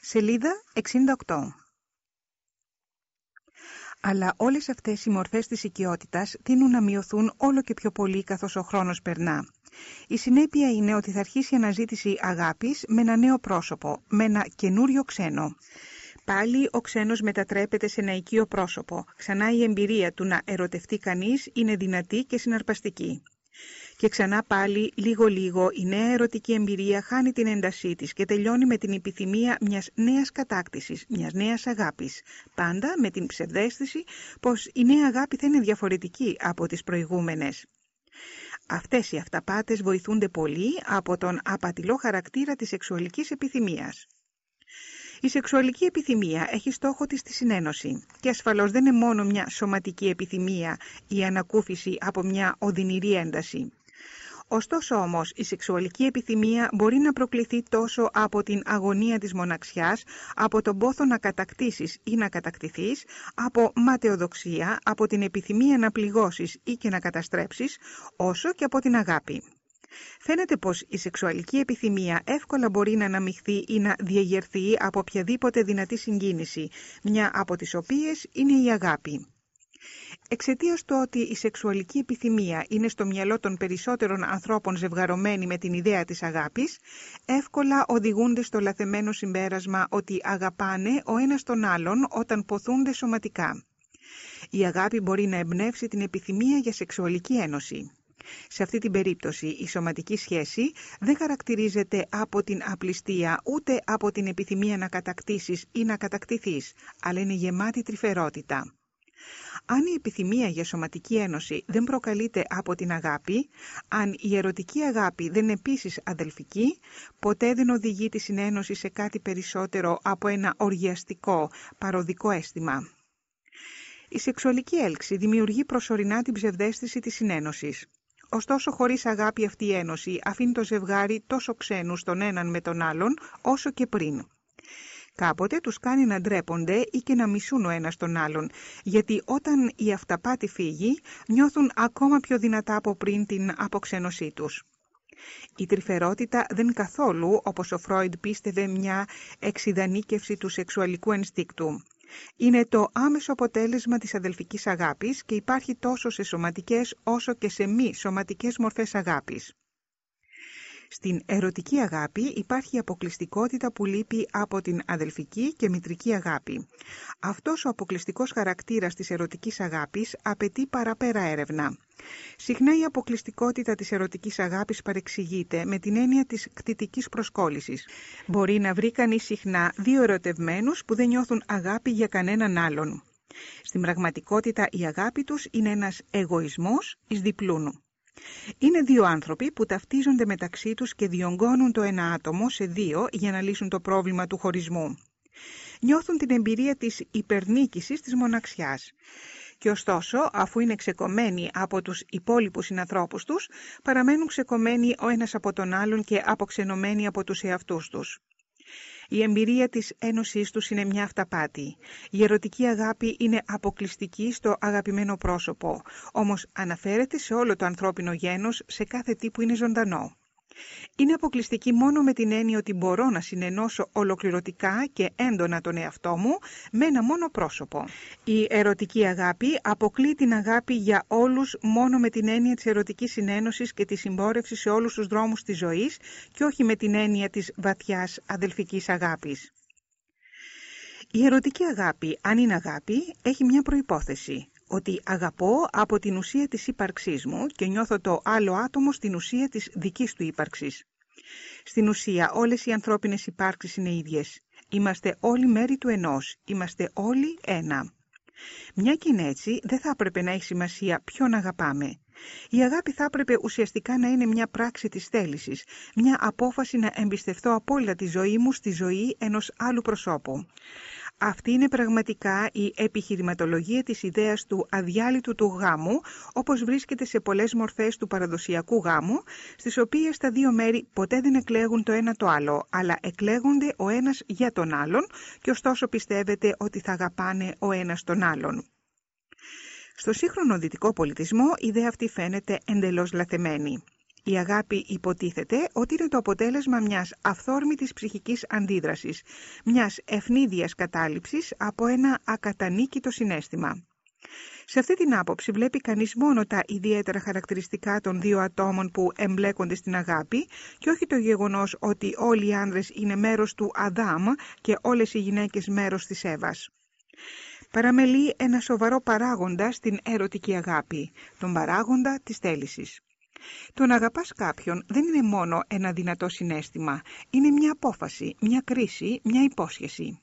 Σελίδα 68 αλλά όλες αυτές οι μορφές της οικειότητας τείνουν να μειωθούν όλο και πιο πολύ καθώς ο χρόνος περνά. Η συνέπεια είναι ότι θα αρχίσει η αναζήτηση αγάπης με ένα νέο πρόσωπο, με ένα καινούριο ξένο. Πάλι ο ξένος μετατρέπεται σε ένα οικείο πρόσωπο. Ξανά η εμπειρία του να ερωτευτεί κανείς είναι δυνατή και συναρπαστική. Και ξανά πάλι, λίγο-λίγο, η νέα ερωτική εμπειρία χάνει την έντασή της και τελειώνει με την επιθυμία μιας νέας κατάκτησης, μιας νέας αγάπης. Πάντα με την ψευδέστηση πως η νέα αγάπη θα είναι διαφορετική από τις προηγούμενες. Αυτές οι αυταπάτες βοηθούνται πολύ από τον απατηλό χαρακτήρα της σεξουαλικής επιθυμίας. Η σεξουαλική επιθυμία έχει στόχο της τη συνένωση και ασφαλώς δεν είναι μόνο μια σωματική επιθυμία ή ανακούφιση από μια οδυνηρή ένταση. Ωστόσο όμως η σεξουαλική επιθυμία μπορεί να προκληθεί τόσο από την αγωνία της μοναξιάς, από τον πόθο να κατακτήσεις ή να κατακτηθείς, από ματαιοδοξία, από την επιθυμία να πληγώσεις ή και να καταστρέψεις, όσο και από την αγάπη. Φαίνεται πως η σεξουαλική επιθυμία εύκολα μπορεί να αναμειχθεί ή να διαγερθεί από οποιαδήποτε δυνατή συγκίνηση, μια από τις οποίες είναι η αγάπη. Εξαιτίας του ότι η σεξουαλική επιθυμία είναι στο μυαλό των περισσότερων ανθρώπων ζευγαρωμένη με την ιδέα της αγάπης, εύκολα οδηγούνται στο λαθεμένο συμπέρασμα ότι αγαπάνε ο ένας τον άλλον όταν ποθούνται σωματικά. Η αγάπη μπορεί να εμπνεύσει την επιθυμία για σεξουαλική ένωση. Σε αυτή την περίπτωση η σωματική σχέση δεν χαρακτηρίζεται από την απληστία ούτε από την επιθυμία να κατακτήσεις ή να κατακτηθείς, αλλά είναι γεμάτη τρυφερότητα. Αν η επιθυμία για σωματική ένωση δεν προκαλείται από την αγάπη, αν η ερωτική αγάπη δεν είναι επίσης αδελφική, ποτέ δεν οδηγεί τη συνένωση σε κάτι περισσότερο από ένα οργιαστικό, παροδικό αίσθημα. Η σεξουαλική έλξη δημιουργεί προσωρινά την ψευδέστηση της συνένωσης. Ωστόσο, χωρίς αγάπη αυτή η ένωση αφήνει το ζευγάρι τόσο ξένους τον έναν με τον άλλον, όσο και πριν. Κάποτε τους κάνει να ντρέπονται ή και να μισούν ο ένας τον άλλον, γιατί όταν η αυταπάτη φύγει, νιώθουν ακόμα πιο δυνατά από πριν την αποξένωσή τους. Η τρυφερότητα δεν καθόλου, όπως ο Φρόιντ πίστευε, μια εξειδανίκευση του σεξουαλικού ενστίκτου. Είναι το άμεσο αποτέλεσμα της αδελφικής αγάπης και υπάρχει τόσο σε σωματικές όσο και σε μη σωματικές μορφές αγάπης. Στην ερωτική αγάπη υπάρχει αποκλειστικότητα που λείπει από την αδελφική και μητρική αγάπη. Αυτός ο αποκλειστικός χαρακτήρας της ερωτικής αγάπης απαιτεί παραπέρα έρευνα. Συχνά η αποκλειστικότητα της ερωτικής αγάπης παρεξηγείται με την έννοια της κτητικής προσκόλλησης. Μπορεί να βρει κανείς συχνά δύο ερωτευμένους που δεν νιώθουν αγάπη για κανέναν άλλον. Στην πραγματικότητα η αγάπη τους είναι ένας εγωισμός εις διπλούνου. Είναι δύο άνθρωποι που ταυτίζονται μεταξύ τους και διονγκώνουν το ένα άτομο σε δύο για να λύσουν το πρόβλημα του χωρισμού. Νιώθουν την εμπειρία της υπερνίκησης της μοναξιάς. Και ωστόσο, αφού είναι ξεκομμένοι από τους υπόλοιπους συνανθρώπους τους, παραμένουν ξεκομμένοι ο ένας από τον άλλον και αποξενωμένοι από τους εαυτούς τους. Η εμπειρία της ένωσής τους είναι μια αυταπάτη. Η ερωτική αγάπη είναι αποκλειστική στο αγαπημένο πρόσωπο, όμως αναφέρεται σε όλο το ανθρώπινο γένος, σε κάθε τι που είναι ζωντανό είναι αποκλειστική μόνο με την έννοια ότι μπορώ να συνενώσω ολοκληρωτικά και έντονα τον εαυτό μου με ένα μόνο πρόσωπο. Η ερωτική αγάπη αποκλεί την αγάπη για όλους μόνο με την έννοια της ερωτικής συνένωσης και της συμπόρευσης σε όλους τους δρόμους της ζωής και όχι με την έννοια της βαθιάς αδελφικής αγάπης. Η ερωτική αγάπη, αν είναι αγάπη, έχει μια προϋπόθεση ότι αγαπώ από την ουσία της ύπαρξής μου και νιώθω το άλλο άτομο στην ουσία της δικής του ύπαρξης. Στην ουσία όλες οι ανθρώπινες υπάρξεις είναι ίδιες. Είμαστε όλοι μέρη του ενός. Είμαστε όλοι ένα. Μια και είναι έτσι, δεν θα έπρεπε να έχει σημασία ποιον αγαπάμε. Η αγάπη θα έπρεπε ουσιαστικά να είναι μια πράξη της θέλησης, μια απόφαση να εμπιστευτώ απόλυτα τη ζωή μου στη ζωή ενός άλλου προσώπου. Αυτή είναι πραγματικά η επιχειρηματολογία της ιδέας του αδιάλειτου του γάμου, όπως βρίσκεται σε πολλές μορφές του παραδοσιακού γάμου, στις οποίες τα δύο μέρη ποτέ δεν εκλέγουν το ένα το άλλο, αλλά εκλέγονται ο ένας για τον άλλον και ωστόσο πιστεύετε ότι θα αγαπάνε ο ένας τον άλλον. Στο σύγχρονο δυτικό πολιτισμό η ιδέα αυτή φαίνεται εντελώς λαθεμένη. Η αγάπη υποτίθεται ότι είναι το αποτέλεσμα μιας αυθόρμητης ψυχικής αντίδρασης, μιας ευνίδιας κατάληψης από ένα ακατανίκητο συνέστημα. Σε αυτή την άποψη βλέπει κανείς μόνο τα ιδιαίτερα χαρακτηριστικά των δύο ατόμων που εμπλέκονται στην αγάπη και όχι το γεγονός ότι όλοι οι άνδρες είναι μέρος του Αδάμ και όλες οι γυναίκες μέρος της Εύας. Παραμελεί ένα σοβαρό παράγοντα στην ερωτική αγάπη, τον παράγοντα της θέλησης. Το να αγαπάς κάποιον δεν είναι μόνο ένα δυνατό συνέστημα, είναι μια απόφαση, μια κρίση, μια υπόσχεση.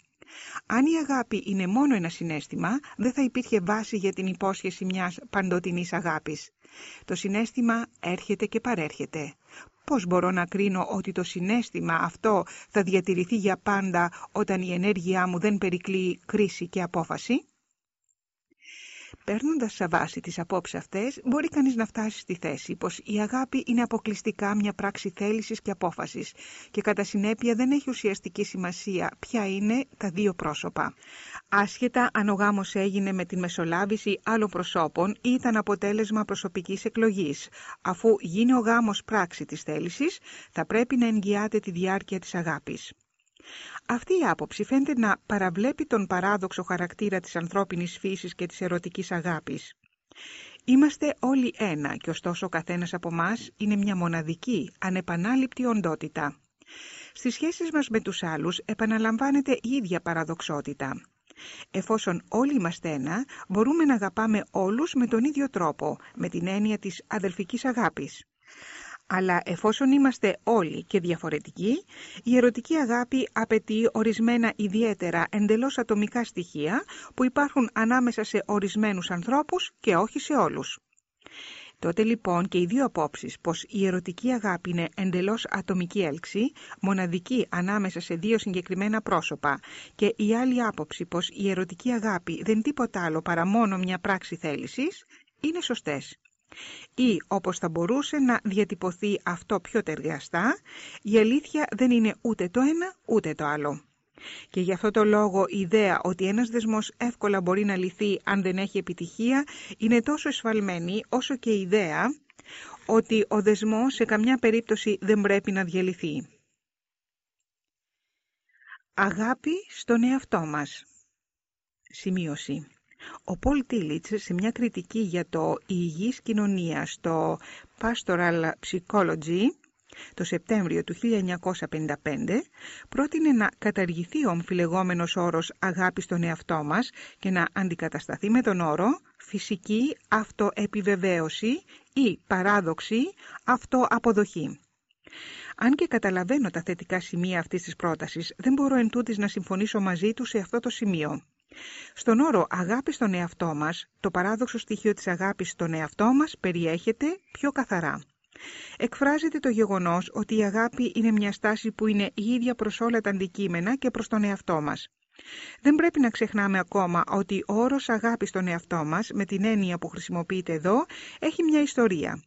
Αν η αγάπη είναι μόνο ένα συνέστημα, δεν θα υπήρχε βάση για την υπόσχεση μιας παντοτινής αγάπης. Το συνέστημα έρχεται και παρέρχεται. Πώς μπορώ να κρίνω ότι το συνέστημα αυτό θα διατηρηθεί για πάντα όταν η ενέργειά μου δεν περικλεί κρίση και απόφαση; Παίρνοντας σε βάση τις απόψεις αυτές, μπορεί κανείς να φτάσει στη θέση πως η αγάπη είναι αποκλειστικά μια πράξη θέλησης και απόφασης και κατά συνέπεια δεν έχει ουσιαστική σημασία ποια είναι τα δύο πρόσωπα. Άσχετα αν ο γάμος έγινε με την μεσολάβηση άλλων προσώπων ή ήταν αποτέλεσμα προσωπικής εκλογής, αφού γίνει ο γάμος πράξη της θέλησης, θα πρέπει να εγγυάται τη διάρκεια της αγάπης. Αυτή η άποψη φαίνεται να παραβλέπει τον παράδοξο χαρακτήρα της ανθρώπινης φύσης και της ερωτικής αγάπης. Είμαστε όλοι ένα και ωστόσο ο καθένας από μας είναι μια μοναδική, ανεπανάληπτη οντότητα. Στις σχέσεις μας με τους άλλους επαναλαμβάνεται η ίδια παραδοξότητα. Εφόσον όλοι είμαστε ένα, μπορούμε να αγαπάμε όλους με τον ίδιο τρόπο, με την έννοια της αδελφικής αγάπης. Αλλά εφόσον είμαστε όλοι και διαφορετικοί, η ερωτική αγάπη απαιτεί ορισμένα ιδιαίτερα εντελώς ατομικά στοιχεία που υπάρχουν ανάμεσα σε ορισμένους ανθρώπους και όχι σε όλους. Τότε λοιπόν και οι δύο απόψεις πως η ερωτική αγάπη είναι εντελώς ατομική έλξη, μοναδική ανάμεσα σε δύο συγκεκριμένα πρόσωπα και η άλλη άποψη πως η ερωτική αγάπη δεν τίποτα άλλο παρά μόνο μια πράξη θέλησης, είναι σωστές ή όπως θα μπορούσε να διατυπωθεί αυτό πιο ταιριαστά, η αλήθεια δεν είναι ούτε το ένα ούτε το άλλο. Και γι' αυτό το λόγο η ιδέα ότι ένας δεσμός εύκολα μπορεί να λυθεί αν δεν έχει επιτυχία είναι τόσο εσφαλμένη όσο και η ιδέα ότι ο δεσμός σε καμιά περίπτωση δεν πρέπει να διαλυθεί. Αγάπη στον εαυτό μας. Σημείωση. Ο Πολ Τίλιτς σε μια κριτική για το «Η υγιής κοινωνίας» στο Pastoral Psychology το Σεπτέμβριο του 1955 πρότεινε να καταργηθεί ο αμφιλεγόμενος όρος «αγάπη στον εαυτό μας» και να αντικατασταθεί με τον όρο «φυσική αυτοεπιβεβαίωση» ή «παράδοξη αυτοαποδοχή». Αν και καταλαβαίνω τα θετικά σημεία αυτής της πρότασης, δεν μπορώ εν να συμφωνήσω μαζί του σε αυτό το σημείο. Στον όρο «αγάπη στον εαυτό μας», το παράδοξο στοιχείο της αγάπης στον εαυτό μας περιέχεται πιο καθαρά. Εκφράζεται το γεγονός ότι η αγάπη είναι μια στάση που είναι η ίδια προς όλα τα αντικείμενα και προς τον εαυτό μας. Δεν πρέπει να ξεχνάμε ακόμα ότι ο όρος αγάπη στον εαυτό μας, με την έννοια που χρησιμοποιείται εδώ, έχει μια ιστορία.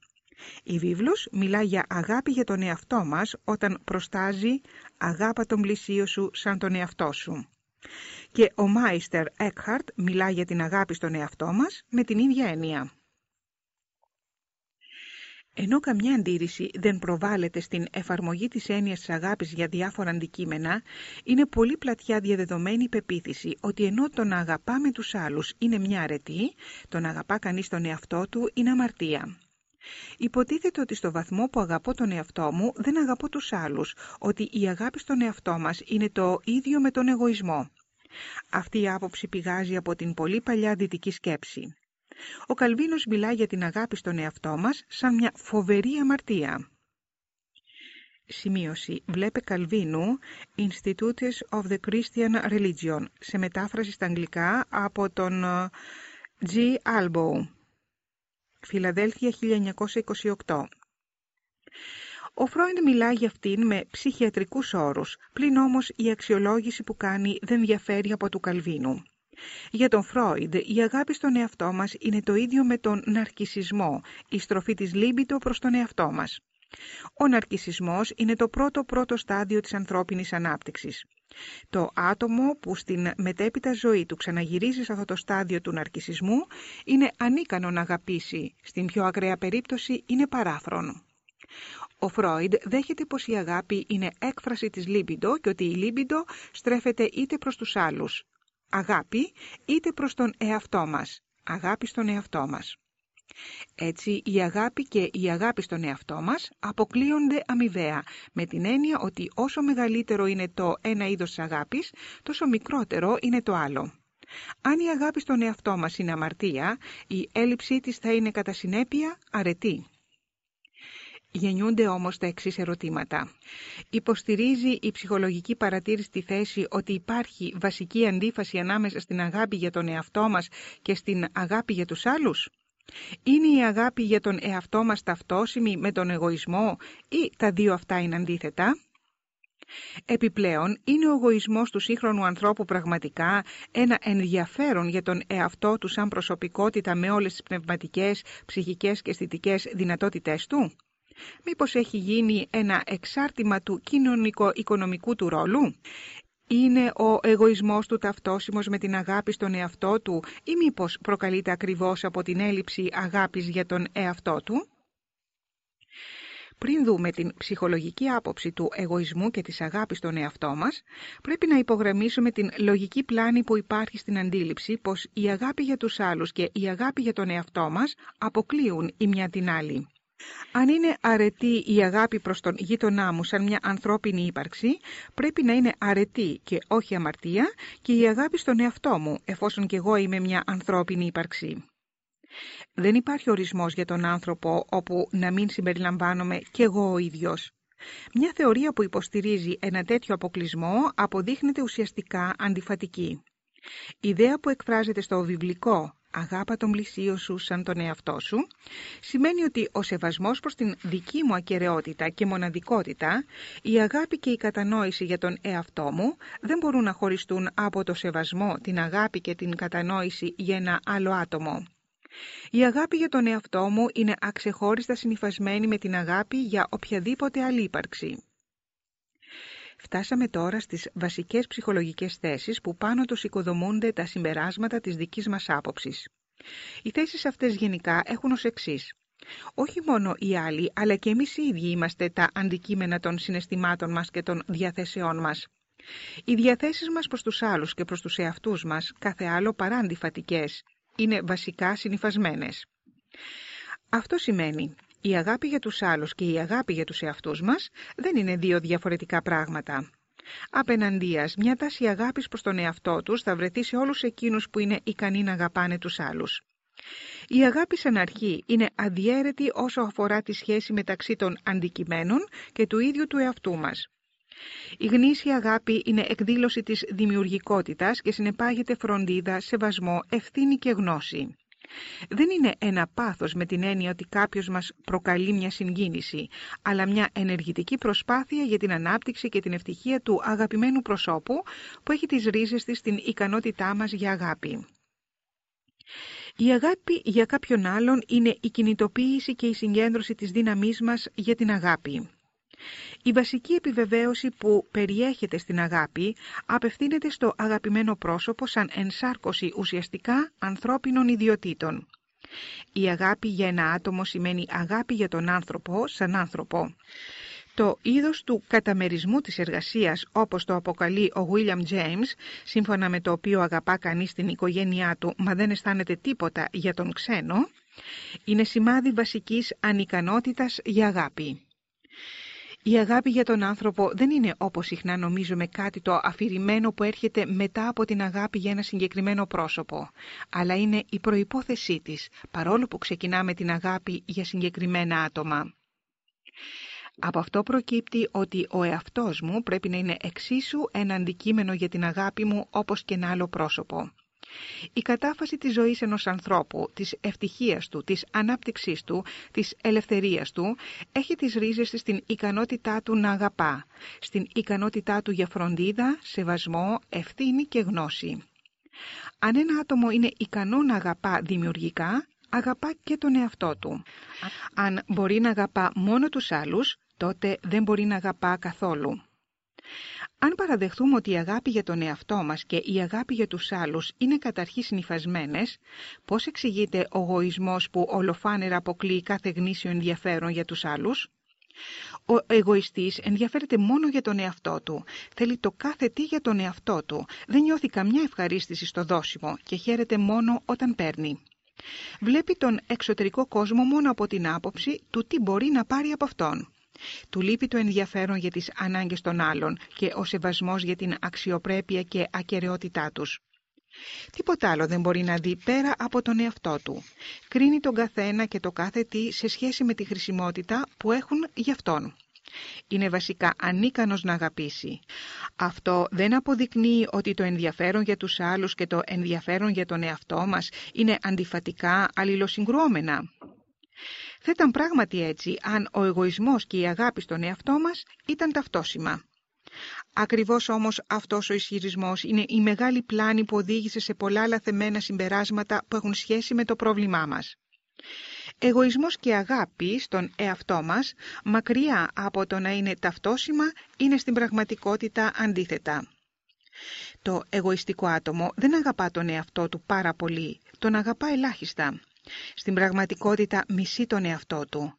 Η βίβλος μιλά για αγάπη για τον εαυτό μας όταν προστάζει «αγάπα τον πλησίο σου σαν τον εαυτό σου». Και ο Μάιστερ Έκχαρτ μιλά για την αγάπη στον εαυτό μας με την ίδια έννοια. Ενώ καμιά αντίρρηση δεν προβάλλεται στην εφαρμογή της έννοιας της αγάπης για διάφορα αντικείμενα, είναι πολύ πλατιά διαδεδομένη η πεποίθηση ότι ενώ το να αγαπάμε τους άλλους είναι μια αρετή, το να αγαπά κανείς τον εαυτό του είναι αμαρτία. Υποτίθεται ότι στο βαθμό που αγαπώ τον εαυτό μου δεν αγαπώ τους άλλους, ότι η αγάπη στον εαυτό μας είναι το ίδιο με τον εγωισμό. Αυτή η άποψη πηγάζει από την πολύ παλιά δυτική σκέψη. Ο Καλβίνος μιλάει για την αγάπη στον εαυτό μας σαν μια φοβερή αμαρτία. Σημείωση. Βλέπε Καλβίνου Institutes of the Christian Religion σε μετάφραση στα αγγλικά από τον ε, G. Albo. Φιλαδέλφια 1928. Ο Φρόιντ μιλά για αυτήν με ψυχιατρικούς όρους, πλην όμως η αξιολόγηση που κάνει δεν διαφέρει από του Καλβίνου. Για τον Φρόιντ, η αγάπη στον εαυτό μας είναι το ίδιο με τον ναρκισισμό, η στροφή της λίμπητο προς τον εαυτό μας. Ο ναρκισισμός είναι το πρώτο πρώτο στάδιο της ανθρώπινης ανάπτυξης. Το άτομο που στην μετέπειτα ζωή του ξαναγυρίζει σε αυτό το στάδιο του ναρκισισμού είναι ανίκανο να αγαπήσει, στην πιο ακραία περίπτωση είναι παράφρονο. Ο Φρόιντ δέχεται πως η αγάπη είναι έκφραση της λίμπιντο και ότι η λίμπιντο στρέφεται είτε προς τους άλλους, αγάπη, είτε προς τον εαυτό μας, αγάπη στον εαυτό μας. Έτσι, η αγάπη και η αγάπη στον εαυτό μας αποκλείονται αμοιβαία, με την έννοια ότι όσο μεγαλύτερο είναι το ένα είδος της αγάπης, τόσο μικρότερο είναι το άλλο. Αν η αγάπη στον εαυτό μας είναι αμαρτία, η έλλειψή της θα είναι κατά συνέπεια αρετή. Γεννιούνται όμως τα εξής ερωτήματα. Υποστηρίζει η ψυχολογική παρατήρηση τη θέση ότι υπάρχει βασική αντίφαση ανάμεσα στην αγάπη για τον εαυτό μας και στην αγάπη για τους άλλους; Είναι η αγάπη για τον εαυτό μας ταυτόσιμη με τον εγωισμό ή τα δύο αυτά είναι αντίθετα; Επιπλέον, είναι ο εγωισμός του σύγχρονου ανθρώπου πραγματικά ένα ενδιαφέρον για τον εαυτό του σαν προσωπικότητα με όλες τις πνευματικές, ψυχικές και αισθητικές δυνατότητές του; Μήπως έχει γίνει ένα εξάρτημα του κοινωνικο-οικονομικού του ρόλου; Είναι ο εγωισμός του ταυτόσιμος με την αγάπη στον εαυτό του ή μήπως προκαλείται ακριβώς από την έλλειψη αγάπης για τον εαυτό του; Πριν δούμε την ψυχολογική άποψη του εγωισμού και της αγάπης στον εαυτό μας, πρέπει να υπογραμμίσουμε την λογική πλάνη που υπάρχει στην αντίληψη πως η αγάπη για τους άλλους και η αγάπη για τον εαυτό μας αποκλείουν η μια την άλλη. Αν είναι αρετή η αγάπη προς τον γείτονά μου σαν μια ανθρώπινη ύπαρξη, πρέπει να είναι αρετή και όχι αμαρτία και η αγάπη στον εαυτό μου, εφόσον και εγώ είμαι μια ανθρώπινη ύπαρξη. Δεν υπάρχει ορισμός για τον άνθρωπο όπου να μην συμπεριλαμβάνομαι κι εγώ ο ίδιος. Μια θεωρία που υποστηρίζει ένα τέτοιο αποκλεισμό αποδείχνεται ουσιαστικά αντιφατική. Η ιδέα που εκφράζεται στο βιβλικό «αγάπα τον πλησίο σου σαν τον εαυτό σου» σημαίνει ότι ο σεβασμός προς την δική μου ακαιρεότητα και μοναδικότητα, η αγάπη και η κατανόηση για τον εαυτό μου δεν μπορούν να χωριστούν από το σεβασμό, την αγάπη και την κατανόηση για ένα άλλο άτομο. Η αγάπη για τον εαυτό μου είναι αξεχώριστα συνειφασμένη με την αγάπη για οποιαδήποτε άλλη ύπαρξη. Φτάσαμε τώρα στις βασικές ψυχολογικές θέσεις που πάνω τους οικοδομούνται τα συμπεράσματα της δικής μας άποψης. Οι θέσεις αυτές γενικά έχουν ως εξής. Όχι μόνο οι άλλοι, αλλά και εμείς οι ίδιοι είμαστε τα αντικείμενα των συναισθημάτων μας και των διαθέσεών μας. Οι διαθέσεις μας προς τους άλλους και προς τους εαυτούς μας, κάθε άλλο παρά αντιφατικές, είναι βασικά συνειφασμένες. Αυτό σημαίνει η αγάπη για τους άλλους και η αγάπη για τους εαυτούς μας δεν είναι δύο διαφορετικά πράγματα. Απέναντίας, μια τάση αγάπης προς τον εαυτό τους θα βρεθεί σε όλους εκείνους που είναι ικανοί να αγαπάνε τους άλλους. Η αγάπη σαν αρχή είναι αδιέρετη όσο αφορά τη σχέση μεταξύ των αντικειμένων και του ίδιου του εαυτού μας. Η γνήσια αγάπη είναι εκδήλωση της δημιουργικότητας και συνεπάγεται φροντίδα, σεβασμό, ευθύνη και γνώση. Δεν είναι ένα πάθος με την έννοια ότι κάποιος μας προκαλεί μια συγκίνηση, αλλά μια ενεργητική προσπάθεια για την ανάπτυξη και την ευτυχία του αγαπημένου προσώπου που έχει τις ρίζες της στην ικανότητά μας για αγάπη. Η αγάπη για κάποιον άλλον είναι η κινητοποίηση και η συγκέντρωση της δύναμής μας για την αγάπη. Η βασική επιβεβαίωση που περιέχεται στην αγάπη απευθύνεται στο αγαπημένο πρόσωπο σαν ενσάρκωση ουσιαστικά ανθρώπινων ιδιωτήτων. Η αγάπη για ένα άτομο σημαίνει αγάπη για τον άνθρωπο σαν άνθρωπο. Το είδος του καταμερισμού της εργασίας, όπως το αποκαλεί ο William James, σύμφωνα με το οποίο αγαπά κανείς την οικογένειά του, μα δεν αισθάνεται τίποτα για τον ξένο, είναι σημάδι βασικής ανικανότητας για αγάπη. Η αγάπη για τον άνθρωπο δεν είναι όπως συχνά νομίζουμε κάτι το αφηρημένο που έρχεται μετά από την αγάπη για ένα συγκεκριμένο πρόσωπο, αλλά είναι η προϋπόθεσή της, παρόλο που ξεκινάμε την αγάπη για συγκεκριμένα άτομα. Από αυτό προκύπτει ότι ο εαυτός μου πρέπει να είναι εξίσου ένα αντικείμενο για την αγάπη μου όπως και ένα άλλο πρόσωπο. Η κατάφαση της ζωής ενός ανθρώπου, της ευτυχίας του, της ανάπτυξής του, της ελευθερίας του, έχει τις ρίζες της στην ικανότητά του να αγαπά, στην ικανότητά του για φροντίδα, σεβασμό, ευθύνη και γνώση. Αν ένα άτομο είναι ικανό να αγαπά δημιουργικά, αγαπά και τον εαυτό του. Αν μπορεί να αγαπά μόνο τους άλλους, τότε δεν μπορεί να αγαπά καθόλου. Αν παραδεχθούμε ότι η αγάπη για τον εαυτό μας και η αγάπη για τους άλλους είναι καταρχήν συνειφασμένες, πώς εξηγείται ο γοησμός που ολοφάνερα αποκλείει κάθε γνήσιο ενδιαφέρον για τους άλλους; Ο εγωιστής ενδιαφέρεται μόνο για τον εαυτό του. Θέλει το κάθε τι για τον εαυτό του. Δεν νιώθει καμιά ευχαρίστηση στο δώσιμο και χαίρεται μόνο όταν παίρνει. Βλέπει τον εξωτερικό κόσμο μόνο από την άποψη του τι μπορεί να πάρει από αυτόν. Του λείπει το ενδιαφέρον για τις ανάγκες των άλλων και ο σεβασμός για την αξιοπρέπεια και ακαιρεότητά τους. Τίποτα άλλο δεν μπορεί να δει πέρα από τον εαυτό του. Κρίνει τον καθένα και το κάθε τι σε σχέση με τη χρησιμότητα που έχουν γι' αυτόν. Είναι βασικά ανίκανος να αγαπήσει. Αυτό δεν αποδεικνύει ότι το ενδιαφέρον για τους άλλους και το ενδιαφέρον για τον εαυτό μας είναι αντιφατικά αλληλοσυγκρουόμενα. Θα ήταν πράγματι έτσι αν ο εγωισμός και η αγάπη στον εαυτό μας ήταν ταυτόσιμα. Ακριβώς όμως αυτός ο ισχυρισμός είναι η μεγάλη πλάνη που οδήγησε σε πολλά λαθεμένα συμπεράσματα που έχουν σχέση με το πρόβλημά μας. Εγωισμός και αγάπη στον εαυτό μας, μακριά από το να είναι ταυτόσιμα, είναι στην πραγματικότητα αντίθετα. Το εγωιστικό άτομο δεν αγαπά τον εαυτό του πάρα πολύ, τον αγαπά ελάχιστα. Στην πραγματικότητα μισεί τον εαυτό του.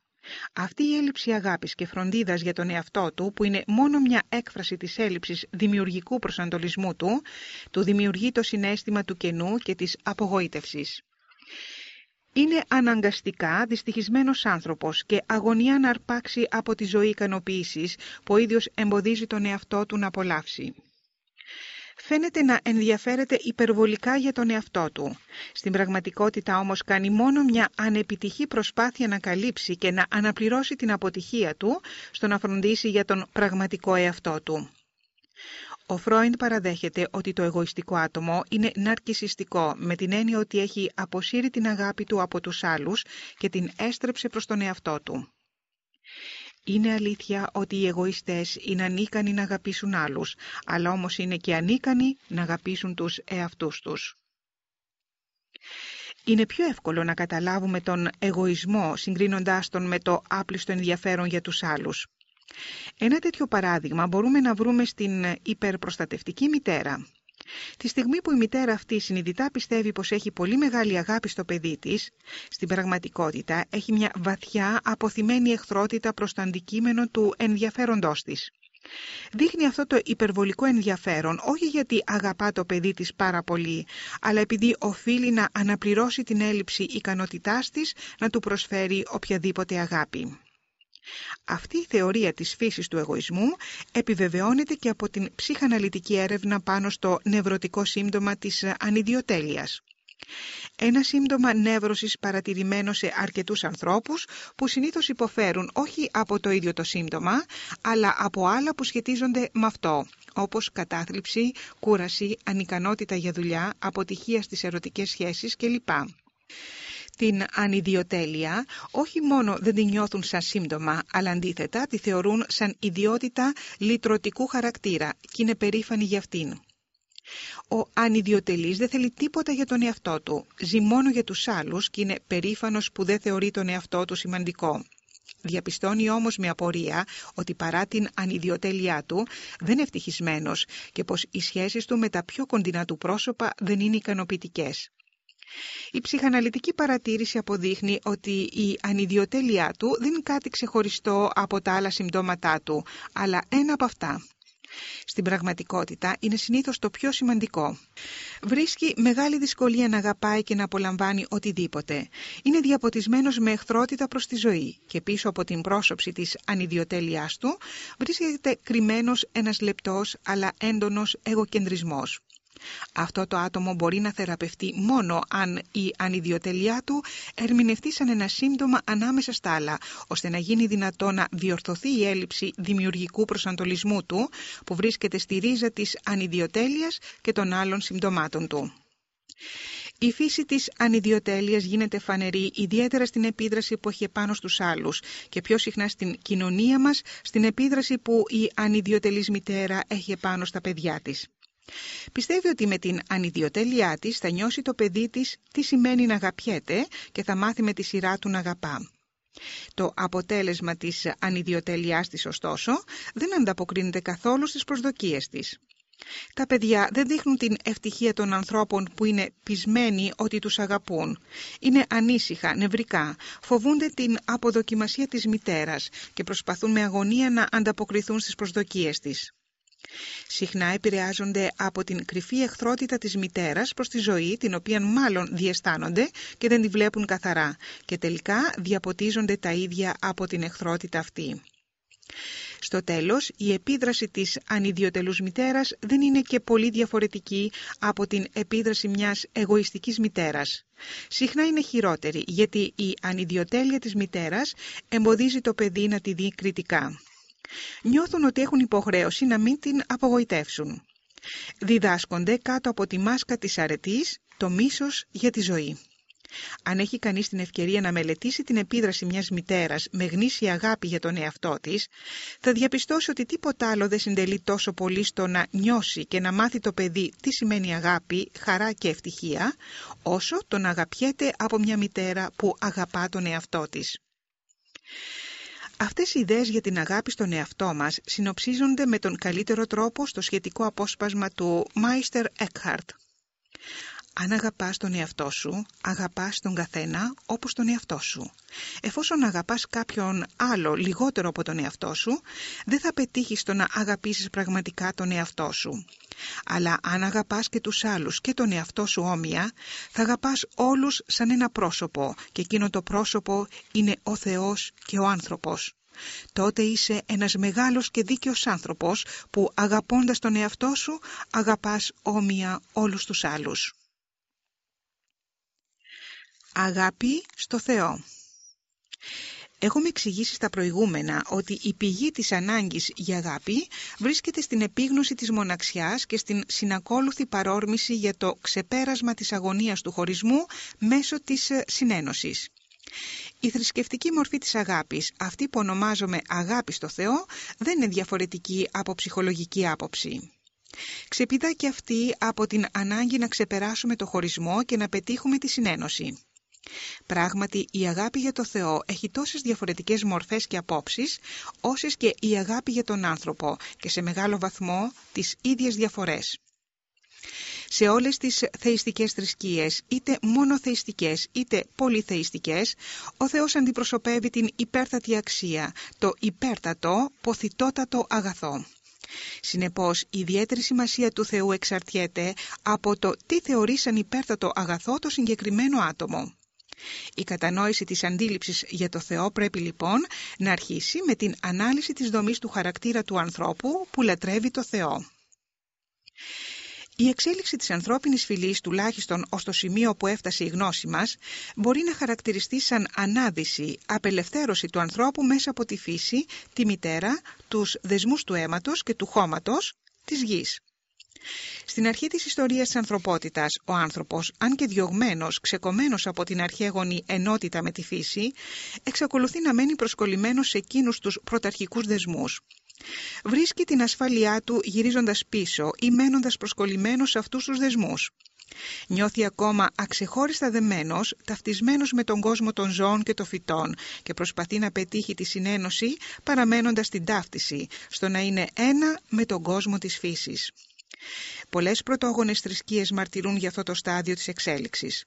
Αυτή η έλλειψη αγάπης και φροντίδας για τον εαυτό του, που είναι μόνο μια έκφραση της έλλειψης δημιουργικού προσανατολισμού του, του δημιουργεί το συνέστημα του κενού και της απογοήτευσης. Είναι αναγκαστικά δυστυχισμένος άνθρωπος και αγωνιά να αρπάξει από τη ζωή ικανοποίησης που ο ίδιος εμποδίζει τον εαυτό του να απολαύσει φαίνεται να ενδιαφέρεται υπερβολικά για τον εαυτό του. Στην πραγματικότητα όμως κάνει μόνο μια ανεπιτυχή προσπάθεια να καλύψει και να αναπληρώσει την αποτυχία του στο να φροντίσει για τον πραγματικό εαυτό του. Ο Φρόιντ παραδέχεται ότι το εγωιστικό άτομο είναι ναρκισιστικό με την έννοια ότι έχει αποσύρει την αγάπη του από τους άλλους και την έστρεψε προς τον εαυτό του. Είναι αλήθεια ότι οι εγωιστές είναι ανίκανοι να αγαπήσουν άλλους, αλλά όμως είναι και ανίκανοι να αγαπήσουν τους εαυτούς τους. Είναι πιο εύκολο να καταλάβουμε τον εγωισμό συγκρίνοντάς τον με το άπλιστο ενδιαφέρον για τους άλλους. Ένα τέτοιο παράδειγμα μπορούμε να βρούμε στην υπερπροστατευτική μητέρα. Τη στιγμή που η μητέρα αυτή συνειδητά πιστεύει πως έχει πολύ μεγάλη αγάπη στο παιδί της, στην πραγματικότητα έχει μια βαθιά αποθυμένη εχθρότητα προς το αντικείμενο του ενδιαφέροντός της. Δείχνει αυτό το υπερβολικό ενδιαφέρον όχι γιατί αγαπά το παιδί της πάρα πολύ, αλλά επειδή οφείλει να αναπληρώσει την έλλειψη ικανότητάς της να του προσφέρει οποιαδήποτε αγάπη. Αυτή η θεωρία της φύσης του εγωισμού επιβεβαιώνεται και από την ψυχαναλυτική έρευνα πάνω στο νευρωτικό σύμπτωμα της ανιδιοτέλειας. Ένα σύμπτωμα νεύρωσης παρατηρημένο σε αρκετούς ανθρώπους που συνήθως υποφέρουν όχι από το ίδιο το σύμπτωμα, αλλά από άλλα που σχετίζονται με αυτό, όπως κατάθλιψη, κούραση, ανικανότητα για δουλειά, αποτυχία στις ερωτικές σχέσεις κλπ την ανιδιοτέλεια όχι μόνο δεν την νιώθουν σαν σύμπτωμα, αλλά αντίθετα τη θεωρούν σαν ιδιότητα λυτρωτικού χαρακτήρα και είναι περήφανοι για αυτήν. Ο ανιδιοτελής δεν θέλει τίποτα για τον εαυτό του, ζει μόνο για τους άλλους και είναι περήφανος που δεν θεωρεί τον εαυτό του σημαντικό. Διαπιστώνει όμως με απορία ότι παρά την ανιδιοτέλειά του δεν είναι ευτυχισμένος και πως οι σχέσεις του με τα πιο κοντινά του πρόσωπα δεν είναι ικανοποιητικές. Η ψυχαναλυτική παρατήρηση αποδείχνει ότι η ανιδιοτέλειά του δεν είναι κάτι ξεχωριστό από τα άλλα συμπτώματά του, αλλά ένα από αυτά. Στην πραγματικότητα είναι συνήθως το πιο σημαντικό. Βρίσκει μεγάλη δυσκολία να αγαπάει και να απολαμβάνει οτιδήποτε. Είναι διαποτισμένος με εχθρότητα προς τη ζωή και πίσω από την πρόσωψη της ανιδιοτέλειάς του βρίσκεται κρυμμένος ένας λεπτός αλλά έντονος εγωκεντρισμός. Αυτό το άτομο μπορεί να θεραπευτεί μόνο αν η ανιδιοτελειά του ερμηνευτεί σαν ένα σύμπτωμα ανάμεσα στα άλλα, ώστε να γίνει δυνατό να διορθωθεί η έλλειψη δημιουργικού προσανατολισμού του, που βρίσκεται στη ρίζα της ανιδιοτέλειας και των άλλων συμπτωμάτων του. Η φύση της ανιδιοτέλειας γίνεται φανερή ιδιαίτερα στην επίδραση που έχει επάνω στους άλλους και πιο συχνά στην κοινωνία μας στην επίδραση που η ανιδιοτελής μητέρα έχει επάνω στα παιδιά της. Πιστεύει ότι με την ανιδιοτέλειά της θα νιώσει το παιδί της τι σημαίνει να αγαπιέται και θα μάθει με τη σειρά του να αγαπά. Το αποτέλεσμα της ανιδιοτέλειάς της, ωστόσο, δεν ανταποκρίνεται καθόλου στις προσδοκίες της. Τα παιδιά δεν δείχνουν την ευτυχία των ανθρώπων που είναι πεισμένοι ότι τους αγαπούν. Είναι ανήσυχα, νευρικά, φοβούνται την αποδοκιμασία της μητέρας και προσπαθούν με αγωνία να ανταποκριθούν στις προσδοκίες της. Συχνά επηρεάζονται από την κρυφή εχθρότητα της μητέρας προς τη ζωή, την οποία μάλλον διαισθάνονται και δεν τη βλέπουν καθαρά και τελικά διαποτίζονται τα ίδια από την εχθρότητα αυτή. Στο τέλος, η επίδραση της ανιδιοτελούς μητέρας δεν είναι και πολύ διαφορετική από την επίδραση μιας εγωιστικής μητέρας. Συχνά είναι χειρότερη, γιατί η ανιδιοτέλεια της μητέρας εμποδίζει το παιδί να τη δει κριτικά. Νιώθουν ότι έχουν υποχρέωση να μην την απογοητεύσουν. Διδάσκονται κάτω από τη μάσκα της αρετής το μίσος για τη ζωή. Αν έχει κανείς την ευκαιρία να μελετήσει την επίδραση μιας μητέρας με γνήσια αγάπη για τον εαυτό της, θα διαπιστώσει ότι τίποτα άλλο δεν συντελεί τόσο πολύ στο να νιώσει και να μάθει το παιδί τι σημαίνει αγάπη, χαρά και ευτυχία, όσο το να αγαπιέται από μια μητέρα που αγαπά τον εαυτό της. Αυτές οι ιδέες για την αγάπη στον εαυτό μας συνοψίζονται με τον καλύτερο τρόπο στο σχετικό απόσπασμα του Μάιστερ Έκχαρτ. Αν αγαπάς τον εαυτό σου, αγαπάς τον καθένα όπως τον εαυτό σου. Εφόσον αγαπάς κάποιον άλλο λιγότερο από τον εαυτό σου, δεν θα πετύχεις το να αγαπήσεις πραγματικά τον εαυτό σου. Αλλά αν αγαπάς και τους άλλους και τον εαυτό σου όμοια, θα αγαπάς όλους σαν ένα πρόσωπο και εκείνο το πρόσωπο είναι ο Θεός και ο άνθρωπος. Τότε είσαι ένας μεγάλος και δίκαιος άνθρωπος που αγαπώντας τον εαυτό σου αγαπάς όμοια όλους τους άλλους. Αγάπη στο Θεό Έχουμε εξηγήσει στα προηγούμενα ότι η πηγή της ανάγκης για αγάπη βρίσκεται στην επίγνωση της μοναξιάς και στην συνακόλουθη παρόρμηση για το ξεπέρασμα της αγωνίας του χωρισμού μέσω της συνένωσης. Η θρησκευτική μορφή της αγάπης, αυτή που ονομάζομαι αγάπη στο Θεό, δεν είναι διαφορετική από ψυχολογική άποψη. Ξεπηδά και αυτή από την ανάγκη να ξεπεράσουμε το χωρισμό και να πετύχουμε τη συνένωση. Πράγματι, η αγάπη για το Θεό έχει τόσες διαφορετικές μορφές και απόψεις, όσες και η αγάπη για τον άνθρωπο και σε μεγάλο βαθμό τις ίδιες διαφορές. Σε όλες τις θεϊστικές θρησκείες, είτε μονοθεϊστικές είτε πολυθεϊστικές, ο Θεός αντιπροσωπεύει την υπέρτατη αξία, το υπέρτατο, ποθητότατο αγαθό. Συνεπώς, η ιδιαίτερη σημασία του Θεού εξαρτιέται από το τι θεωρεί σαν υπέρτατο αγαθό το συγκεκριμένο άτομο. Η κατανόηση της αντίληψης για το Θεό πρέπει λοιπόν να αρχίσει με την ανάλυση της δομής του χαρακτήρα του ανθρώπου που λατρεύει το Θεό. Η εξέλιξη της ανθρώπινης φυλής, τουλάχιστον ως το σημείο που έφτασε η γνώση μας, μπορεί να χαρακτηριστεί σαν ανάδυση, απελευθέρωση του ανθρώπου μέσα από τη φύση, τη μητέρα, τους δεσμούς του αίματος και του χώματος, της γης. Στην αρχή της ιστορίας της ανθρωπότητας, ο άνθρωπος, αν και διωγμένος, ξεκομμένος από την αρχαίγονη ενότητα με τη φύση, εξακολουθεί να μένει προσκολλημένος σε εκείνους τους πρωταρχικούς δεσμούς. Βρίσκει την ασφάλειά του γυρίζοντας πίσω ή μένοντας προσκολλημένος σε αυτούς τους δεσμούς. Νιώθει ακόμα αξεχώριστα δεμένος, ταυτισμένος με τον κόσμο των ζώων και των φυτών και προσπαθεί να πετύχει τη συνένωση παραμένοντας την ταύτιση, στο να είναι ένα με τον κόσμο της φύσης. Πολλές πρωτόγονες θρησκείες μαρτυρούν για αυτό το στάδιο της εξέλιξης.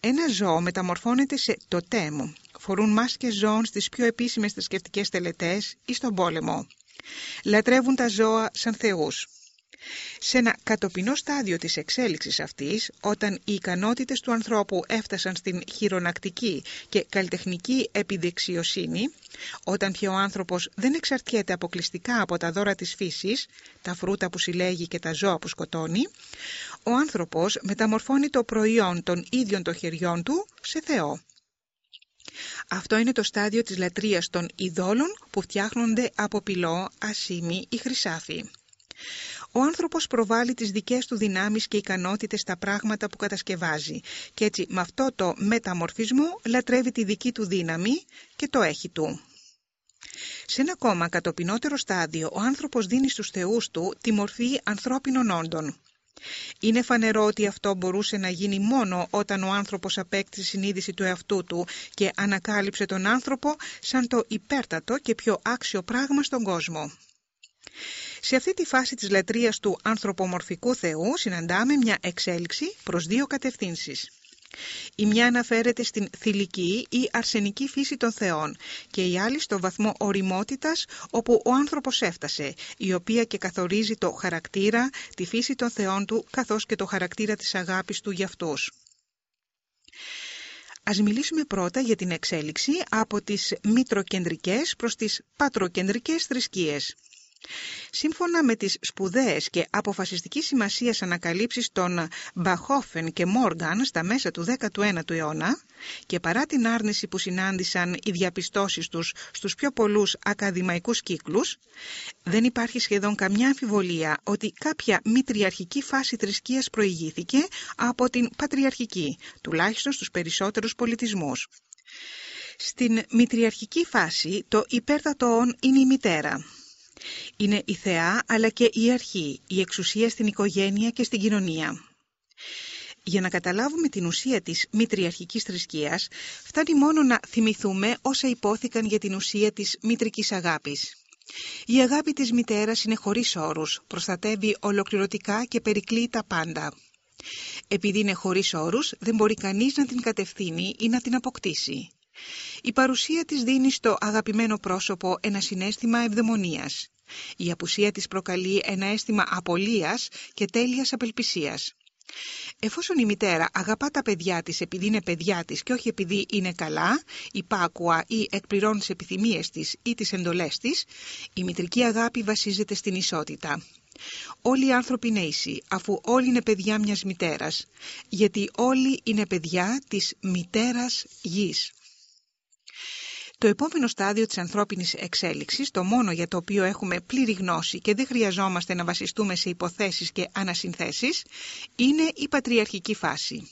Ένα ζώο μεταμορφώνεται σε τοτέμ. Φορούν μάσκες ζώων στις πιο επίσημες θρησκευτικές τελετές ή στον πόλεμο. Λατρεύουν τα ζώα σαν θεούς. Σε ένα κατοπινό στάδιο της εξέλιξης αυτής, όταν οι ικανότητες του ανθρώπου έφτασαν στην χειρονακτική και καλλιτεχνική επιδεξιοσύνη, όταν πια ο άνθρωπος δεν εξαρτιέται αποκλειστικά από τα δώρα της φύσης, τα φρούτα που συλλέγει και τα ζώα που σκοτώνει, ο άνθρωπος μεταμορφώνει το προϊόν των ίδιων των χεριών του σε Θεό. Αυτό είναι το στάδιο της λατρείας των ειδόλων που φτιάχνονται από πυλό, ασίμι ή χρυσάφι. Ο άνθρωπος προβάλλει τις δικές του δυνάμεις και ικανότητες στα πράγματα που κατασκευάζει και έτσι με αυτό το μεταμορφισμό λατρεύει τη δική του δύναμη και το έχει του. Σε ένα ακόμα κατοπινότερο στάδιο ο άνθρωπος δίνει στους θεούς του τη μορφή ανθρώπινων όντων. Είναι φανερό ότι αυτό μπορούσε να γίνει μόνο όταν ο άνθρωπος απέκτησε συνείδηση του εαυτού του και ανακάλυψε τον άνθρωπο σαν το υπέρτατο και πιο άξιο πράγμα στον κόσμο. Σε αυτή τη φάση της λατρείας του ανθρωπομορφικού Θεού συναντάμε μια εξέλιξη προς δύο κατευθύνσεις. Η μια αναφέρεται στην θηλυκή ή αρσενική φύση των θεών και η άλλη στο βαθμό οριμότητας όπου ο άνθρωπος έφτασε, η οποία και καθορίζει το χαρακτήρα, τη φύση των θεών του καθώς και το χαρακτήρα της αγάπης του για αυτούς. Ας μιλήσουμε πρώτα για την εξέλιξη από τις μητροκεντρικές προς τις πατροκεντρικές θρησκείες. Σύμφωνα με τις σπουδαίες και αποφασιστική σημασία ανακαλύψεις των Μπαχόφεν και Μόργαν στα μέσα του 19ου αιώνα και παρά την άρνηση που συνάντησαν οι διαπιστώσεις τους στους πιο πολλούς ακαδημαϊκούς κύκλους, δεν υπάρχει σχεδόν καμιά αμφιβολία ότι κάποια μητριαρχική φάση θρησκείας προηγήθηκε από την πατριαρχική, τουλάχιστον στους περισσότερους πολιτισμούς. Στην μητριαρχική φάση το υπέρτατο είναι η μητέρα είναι η θεά αλλά και η αρχή, η εξουσία στην οικογένεια και στην κοινωνία. Για να καταλάβουμε την ουσία της μητριαρχικής θρησκείας, φτάνει μόνο να θυμηθούμε όσα υπόθηκαν για την ουσία της μητρικής αγάπης. Η αγάπη της μητέρας είναι χωρίς όρους, προστατεύει ολοκληρωτικά και περικλεί τα πάντα. Επειδή είναι χωρίς όρους, δεν μπορεί κανείς να την κατευθύνει ή να την αποκτήσει. Η παρουσία της δίνει στο αγαπημένο πρόσωπο ένα συνέστημα ευδαιμονίας. Η απουσία της προκαλεί ένα αίσθημα απολίας και τέλειας απελπισίας. Εφόσον η μητέρα αγαπά τα παιδιά της επειδή είναι παιδιά της και όχι επειδή είναι καλά, υπάκουα ή εκπληρώνει τις επιθυμίες της ή τις εντολές της, η μητρική αγάπη βασίζεται στην ισότητα. Όλοι οι άνθρωποι είναι ίσοι, αφού όλοι είναι παιδιά μιας μητέρας, γιατί όλοι είναι παιδιά της μητέρας γης. Το επόμενο στάδιο της ανθρώπινης εξέλιξης, το μόνο για το οποίο έχουμε πλήρη γνώση και δεν χρειαζόμαστε να βασιστούμε σε υποθέσεις και ανασυνθέσεις, είναι η πατριαρχική φάση.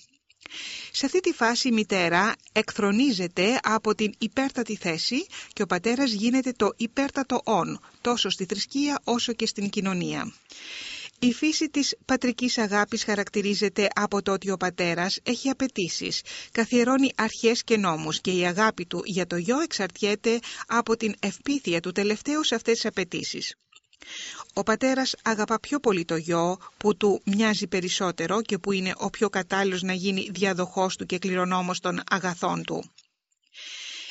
Σε αυτή τη φάση η μητέρα εκθρονίζεται από την υπέρτατη θέση και ο πατέρας γίνεται το υπέρτατο όν, τόσο στη θρησκεία όσο και στην κοινωνία. Η φύση της πατρικής αγάπης χαρακτηρίζεται από το ότι ο πατέρας έχει απαιτήσεις, καθιερώνει αρχές και νόμους και η αγάπη του για το γιο εξαρτιέται από την ευπίθεια του τελευταίου σε αυτές τις απαιτήσεις. Ο πατέρας αγαπά πιο πολύ το γιο που του μοιάζει περισσότερο και που είναι ο πιο κατάλληλος να γίνει διαδοχός του και κληρονόμος των αγαθών του.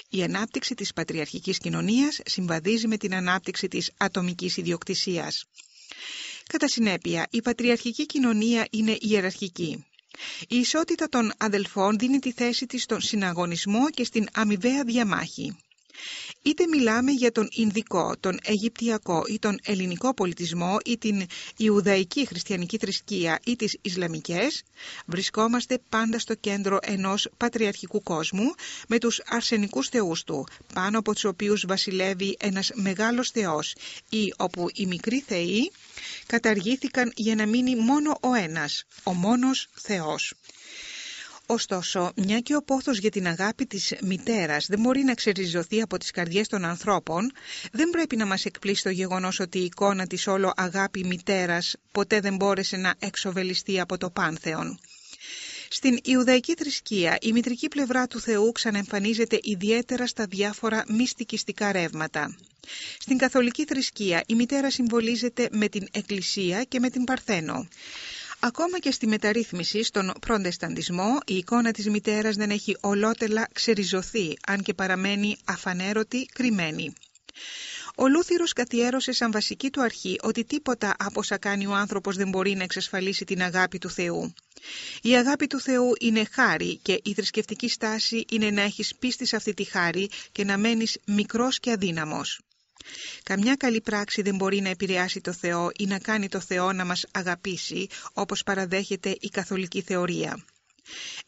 Η ανάπτυξη της πατριαρχικής κοινωνίας συμβαδίζει με την ανάπτυξη της ατομικής ιδιοκτησίας. Κατά συνέπεια, η πατριαρχική κοινωνία είναι ιεραρχική. Η ισότητα των αδελφών δίνει τη θέση της στον συναγωνισμό και στην αμοιβαία διαμάχη. Είτε μιλάμε για τον Ινδικό, τον Αιγυπτιακό ή τον Ελληνικό πολιτισμό ή την Ιουδαϊκή χριστιανική θρησκεία ή τις Ισλαμικές, βρισκόμαστε πάντα στο κέντρο ενός πατριαρχικού κόσμου με τους αρσενικούς θεούς του, πάνω από τους οποίους βασιλεύει ένας μεγάλος θεός ή όπου οι μικροί θεοί καταργήθηκαν για να μείνει μόνο ο ένας, ο μόνος Θεός. Ωστόσο, μια και ο πόθος για την αγάπη της μητέρας δεν μπορεί να ξεριζωθεί από τις καρδιές των ανθρώπων, δεν πρέπει να μας εκπλήσει το γεγονός ότι η εικόνα της όλο αγάπη μητέρας ποτέ δεν μπόρεσε να εξοβελιστεί από το πάνθεον. Στην Ιουδαϊκή θρησκεία η μητρική πλευρά του Θεού ξαναεμφανίζεται ιδιαίτερα στα διάφορα μυστικιστικά ρεύματα. Στην Καθολική θρησκεία η μητέρα συμβολίζεται με την Εκκλησία και με την Παρθένο. Ακόμα και στη μεταρρύθμιση στον προντεσταντισμό η εικόνα της μητέρας δεν έχει ολότελα ξεριζωθεί, αν και παραμένει αφανέρωτη, κρυμμένη. Ο Λούθυρος καθιέρωσε σαν βασική του αρχή ότι τίποτα από όσα κάνει ο άνθρωπος δεν μπορεί να εξασφαλίσει την αγάπη του Θεού. Η αγάπη του Θεού είναι χάρη και η θρησκευτική στάση είναι να έχεις πίστη σε αυτή τη χάρη και να μένεις μικρός και αδύναμος. Καμιά καλή πράξη δεν μπορεί να επηρεάσει το Θεό ή να κάνει το Θεό να μας αγαπήσει, όπως παραδέχεται η καθολική θεωρία.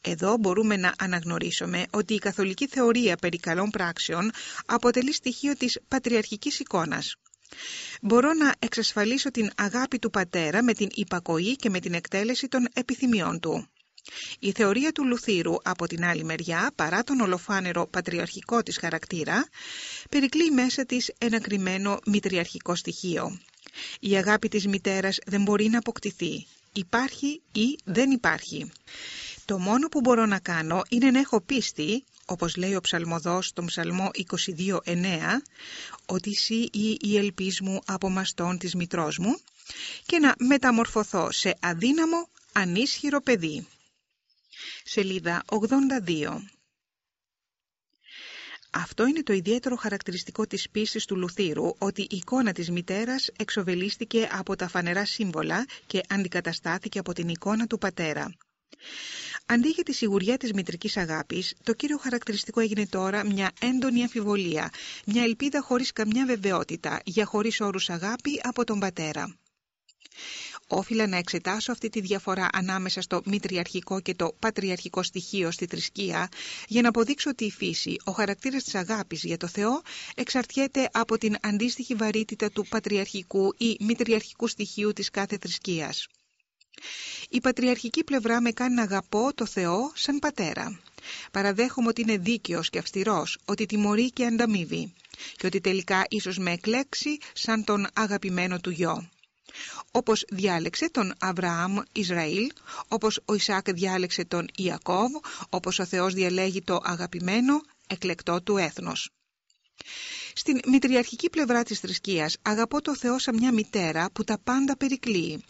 Εδώ μπορούμε να αναγνωρίσουμε ότι η καθολική θεωρία περί καλών πράξεων αποτελεί στοιχείο της πατριαρχικής εικόνας. Μπορώ να εξασφαλίσω την αγάπη του πατέρα με την υπακοή και με την εκτέλεση των επιθυμιών του. Η θεωρία του Λουθύρου από την άλλη μεριά, παρά τον ολοφάνερο πατριαρχικό της χαρακτήρα, περικλεί μέσα της ένα κρυμμένο μητριαρχικό στοιχείο. Η αγάπη της μητέρας δεν μπορεί να αποκτηθεί. Υπάρχει ή δεν υπάρχει. Το μόνο που μπορώ να κάνω είναι να έχω πίστη όπως λέει ο ψαλμοδός στον ψαλμό 22.9, ότι εσύ ή η ελπίς μου από μαστόν της μητρός μου και να μεταμορφωθώ σε αδύναμο, ανίσχυρο παιδί. Σελίδα 82 αυτό είναι το ιδιαίτερο χαρακτηριστικό της πίστης του Λουθύρου, ότι η εικόνα της μητέρας εξοβελίστηκε από τα φανερά σύμβολα και αντικαταστάθηκε από την εικόνα του πατέρα. Αντί για τη σιγουριά της μητρικής αγάπης, το κύριο χαρακτηριστικό έγινε τώρα μια έντονη αμφιβολία, μια ελπίδα χωρίς καμιά βεβαιότητα, για χωρίς όρους αγάπη από τον πατέρα. Όφιλα να εξετάσω αυτή τη διαφορά ανάμεσα στο μητριαρχικό και το πατριαρχικό στοιχείο στη θρησκεία για να αποδείξω ότι η φύση, ο χαρακτήρας της αγάπης για το Θεό εξαρτιέται από την αντίστοιχη βαρύτητα του πατριαρχικού ή μητριαρχικού στοιχείου της κάθε θρησκείας. Η πατριαρχική πλευρά με κάνει να αγαπώ το Θεό σαν πατέρα. Παραδέχομαι ότι είναι δίκαιος και αυστηρός, ότι τιμωρεί και ανταμείβει και ότι τελικά ίσως με εκλέξει σαν τον αγαπημένο του γιο όπως διάλεξε τον Αβραάμ Ισραήλ, όπως ο Ισάκ διάλεξε τον Ιακώβ, όπως ο Θεός διαλέγει το αγαπημένο εκλεκτό του έθνος. Στην μητριαρχική πλευρά της θρησκείας αγαπώ το Θεό σαν μια μητέρα που τα πάντα περικλείει.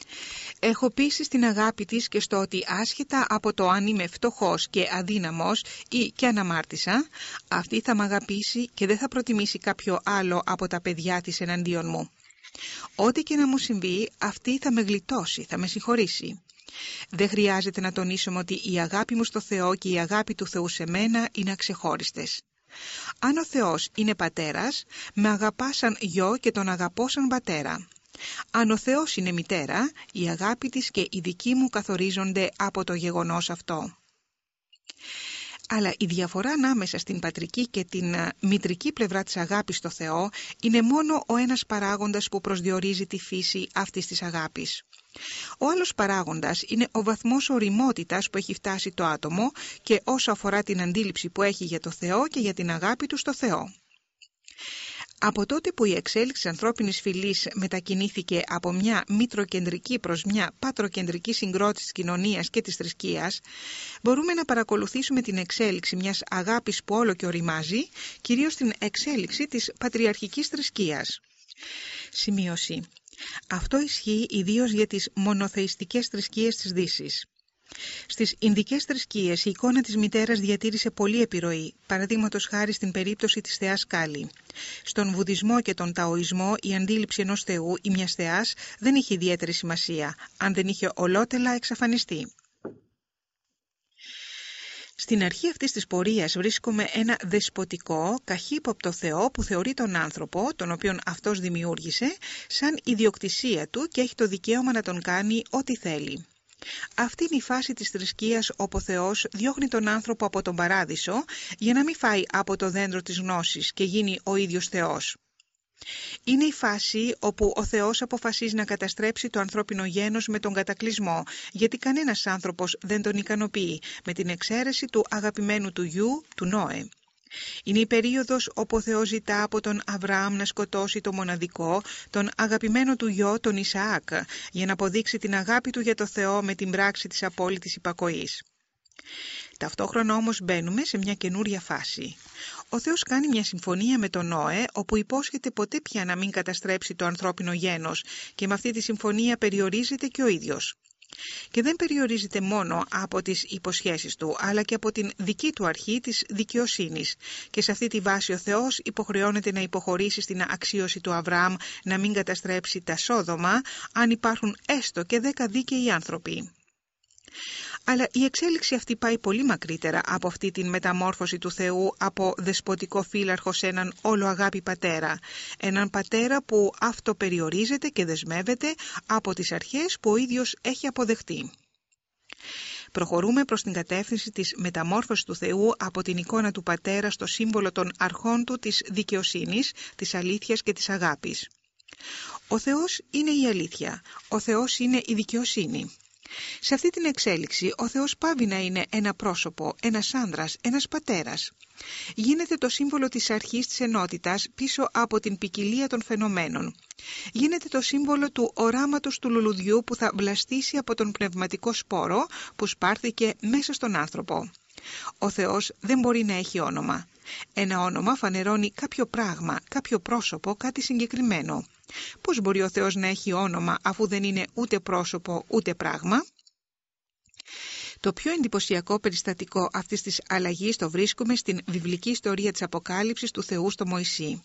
Έχω πείσει στην αγάπη της και στο ότι άσχετα από το αν είμαι φτωχός και αδύναμος ή και αναμάρτησα, αυτή θα μ' αγαπήσει και δεν θα προτιμήσει κάποιο άλλο από τα παιδιά της εναντίον μου. Ό,τι και να μου συμβεί, αυτή θα με γλιτώσει, θα με συγχωρήσει. Δεν χρειάζεται να τονίσουμε ότι η αγάπη μου στο Θεό και η αγάπη του Θεού σε μένα είναι αξεχώριστες. Αν ο Θεός είναι πατέρας, με αγαπά σαν γιο και τον αγαπώ σαν πατέρα. Αν ο Θεός είναι μητέρα, η αγάπη της και η δική μου καθορίζονται από το γεγονός αυτό αλλά η διαφορά ανάμεσα στην πατρική και την ε, μητρική πλευρά της αγάπης στο Θεό είναι μόνο ο ένας παράγοντας που προσδιορίζει τη φύση αυτής της αγάπης. Ο άλλος παράγοντας είναι ο βαθμός οριμότητας που έχει φτάσει το άτομο και όσο αφορά την αντίληψη που έχει για το Θεό και για την αγάπη του στο Θεό. Από τότε που η εξέλιξη της ανθρώπινης φυλής μετακινήθηκε από μια μητροκεντρική προς μια πατροκεντρική συγκρότηση της κοινωνίας και της θρησκείας, μπορούμε να παρακολουθήσουμε την εξέλιξη μιας αγάπης που όλο και οριμάζει, κυρίως την εξέλιξη της πατριαρχικής θρησκείας. Σημείωση. Αυτό ισχύει ιδίως για τις μονοθεϊστικές θρησκείες της Δύσης. Στις Ινδικές θρησκείες η εικόνα της μητέρας διατήρησε πολύ επιρροή, παραδείγματος χάρη στην περίπτωση της θεάς Κάλλη. Στον Βουδισμό και τον Ταοισμό η αντίληψη ενός θεού ή μιας θεάς δεν είχε ιδιαίτερη σημασία, αν δεν είχε ολότελα εξαφανιστεί. Στην αρχή αυτής της πορείας βρίσκουμε ένα δεσποτικό, καχύποπτο Θεό που θεωρεί τον άνθρωπο, τον οποίον αυτός δημιούργησε, σαν ιδιοκτησία του και έχει το δικαίωμα να τον κάνει ό,τι θέλει. Αυτή είναι η φάση της θρησκείας όπου ο Θεός διώχνει τον άνθρωπο από τον παράδεισο για να μην φάει από το δέντρο της γνώσης και γίνει ο ίδιος Θεός. Είναι η φάση όπου ο Θεός αποφασίζει να καταστρέψει το ανθρώπινο γένος με τον κατακλυσμό, γιατί κανένας άνθρωπος δεν τον ικανοποιεί, με την εξαίρεση του αγαπημένου του γιου, του Νόε. Είναι η περίοδος όπου ο Θεός ζητά από τον Αβραάμ να σκοτώσει το μοναδικό, τον αγαπημένο του γιο, τον Ισαάκ, για να αποδείξει την αγάπη του για το Θεό με την πράξη της απόλυτης υπακοής. Ταυτόχρονα όμως μπαίνουμε σε μια καινούρια φάση. Ο Θεός κάνει μια συμφωνία με τον Νόε, όπου υπόσχεται ποτέ πια να μην καταστρέψει το ανθρώπινο γένος και με αυτή τη συμφωνία περιορίζεται και ο ίδιος. Και δεν περιορίζεται μόνο από τις υποσχέσεις του, αλλά και από την δική του αρχή της δικαιοσύνης. Και σε αυτή τη βάση ο Θεός υποχρεώνεται να υποχωρήσει στην αξίωση του Αβραάμ να μην καταστρέψει τα σόδομα, αν υπάρχουν έστω και δέκα δίκαιοι άνθρωποι. Αλλά η εξέλιξη αυτή πάει πολύ μακρύτερα από αυτή την μεταμόρφωση του Θεού από δεσποτικό φύλαρχο σε έναν όλο αγάπη πατέρα. Έναν πατέρα που αυτοπεριορίζεται και δεσμεύεται από τις αρχές που ο ίδιος έχει αποδεχτεί. Προχωρούμε προς την κατεύθυνση της μεταμόρφωσης του Θεού από την εικόνα του Πατέρα στο σύμβολο των αρχών του της δικαιοσύνης, της αλήθειας και της αγάπης. Ο Θεός είναι η αλήθεια. Ο Θεός είναι η δικαιοσύνη. Σε αυτή την εξέλιξη ο Θεός πάβει να είναι ένα πρόσωπο, ένας άνδρας, ένας πατέρας. Γίνεται το σύμβολο της αρχής της ενότητας πίσω από την ποικιλία των φαινομένων. Γίνεται το σύμβολο του οράματος του λουλουδιού που θα βλαστήσει από τον πνευματικό σπόρο που σπάρθηκε μέσα στον άνθρωπο. Ο Θεός δεν μπορεί να έχει όνομα. Ένα όνομα φανερώνει κάποιο πράγμα, κάποιο πρόσωπο, κάτι συγκεκριμένο. Πώς μπορεί ο Θεός να έχει όνομα αφού δεν είναι ούτε πρόσωπο ούτε πράγμα; Το πιο εντυπωσιακό περιστατικό αυτής της αλλαγής το βρίσκουμε στην βιβλική ιστορία της Αποκάλυψης του Θεού στο Μωυσή.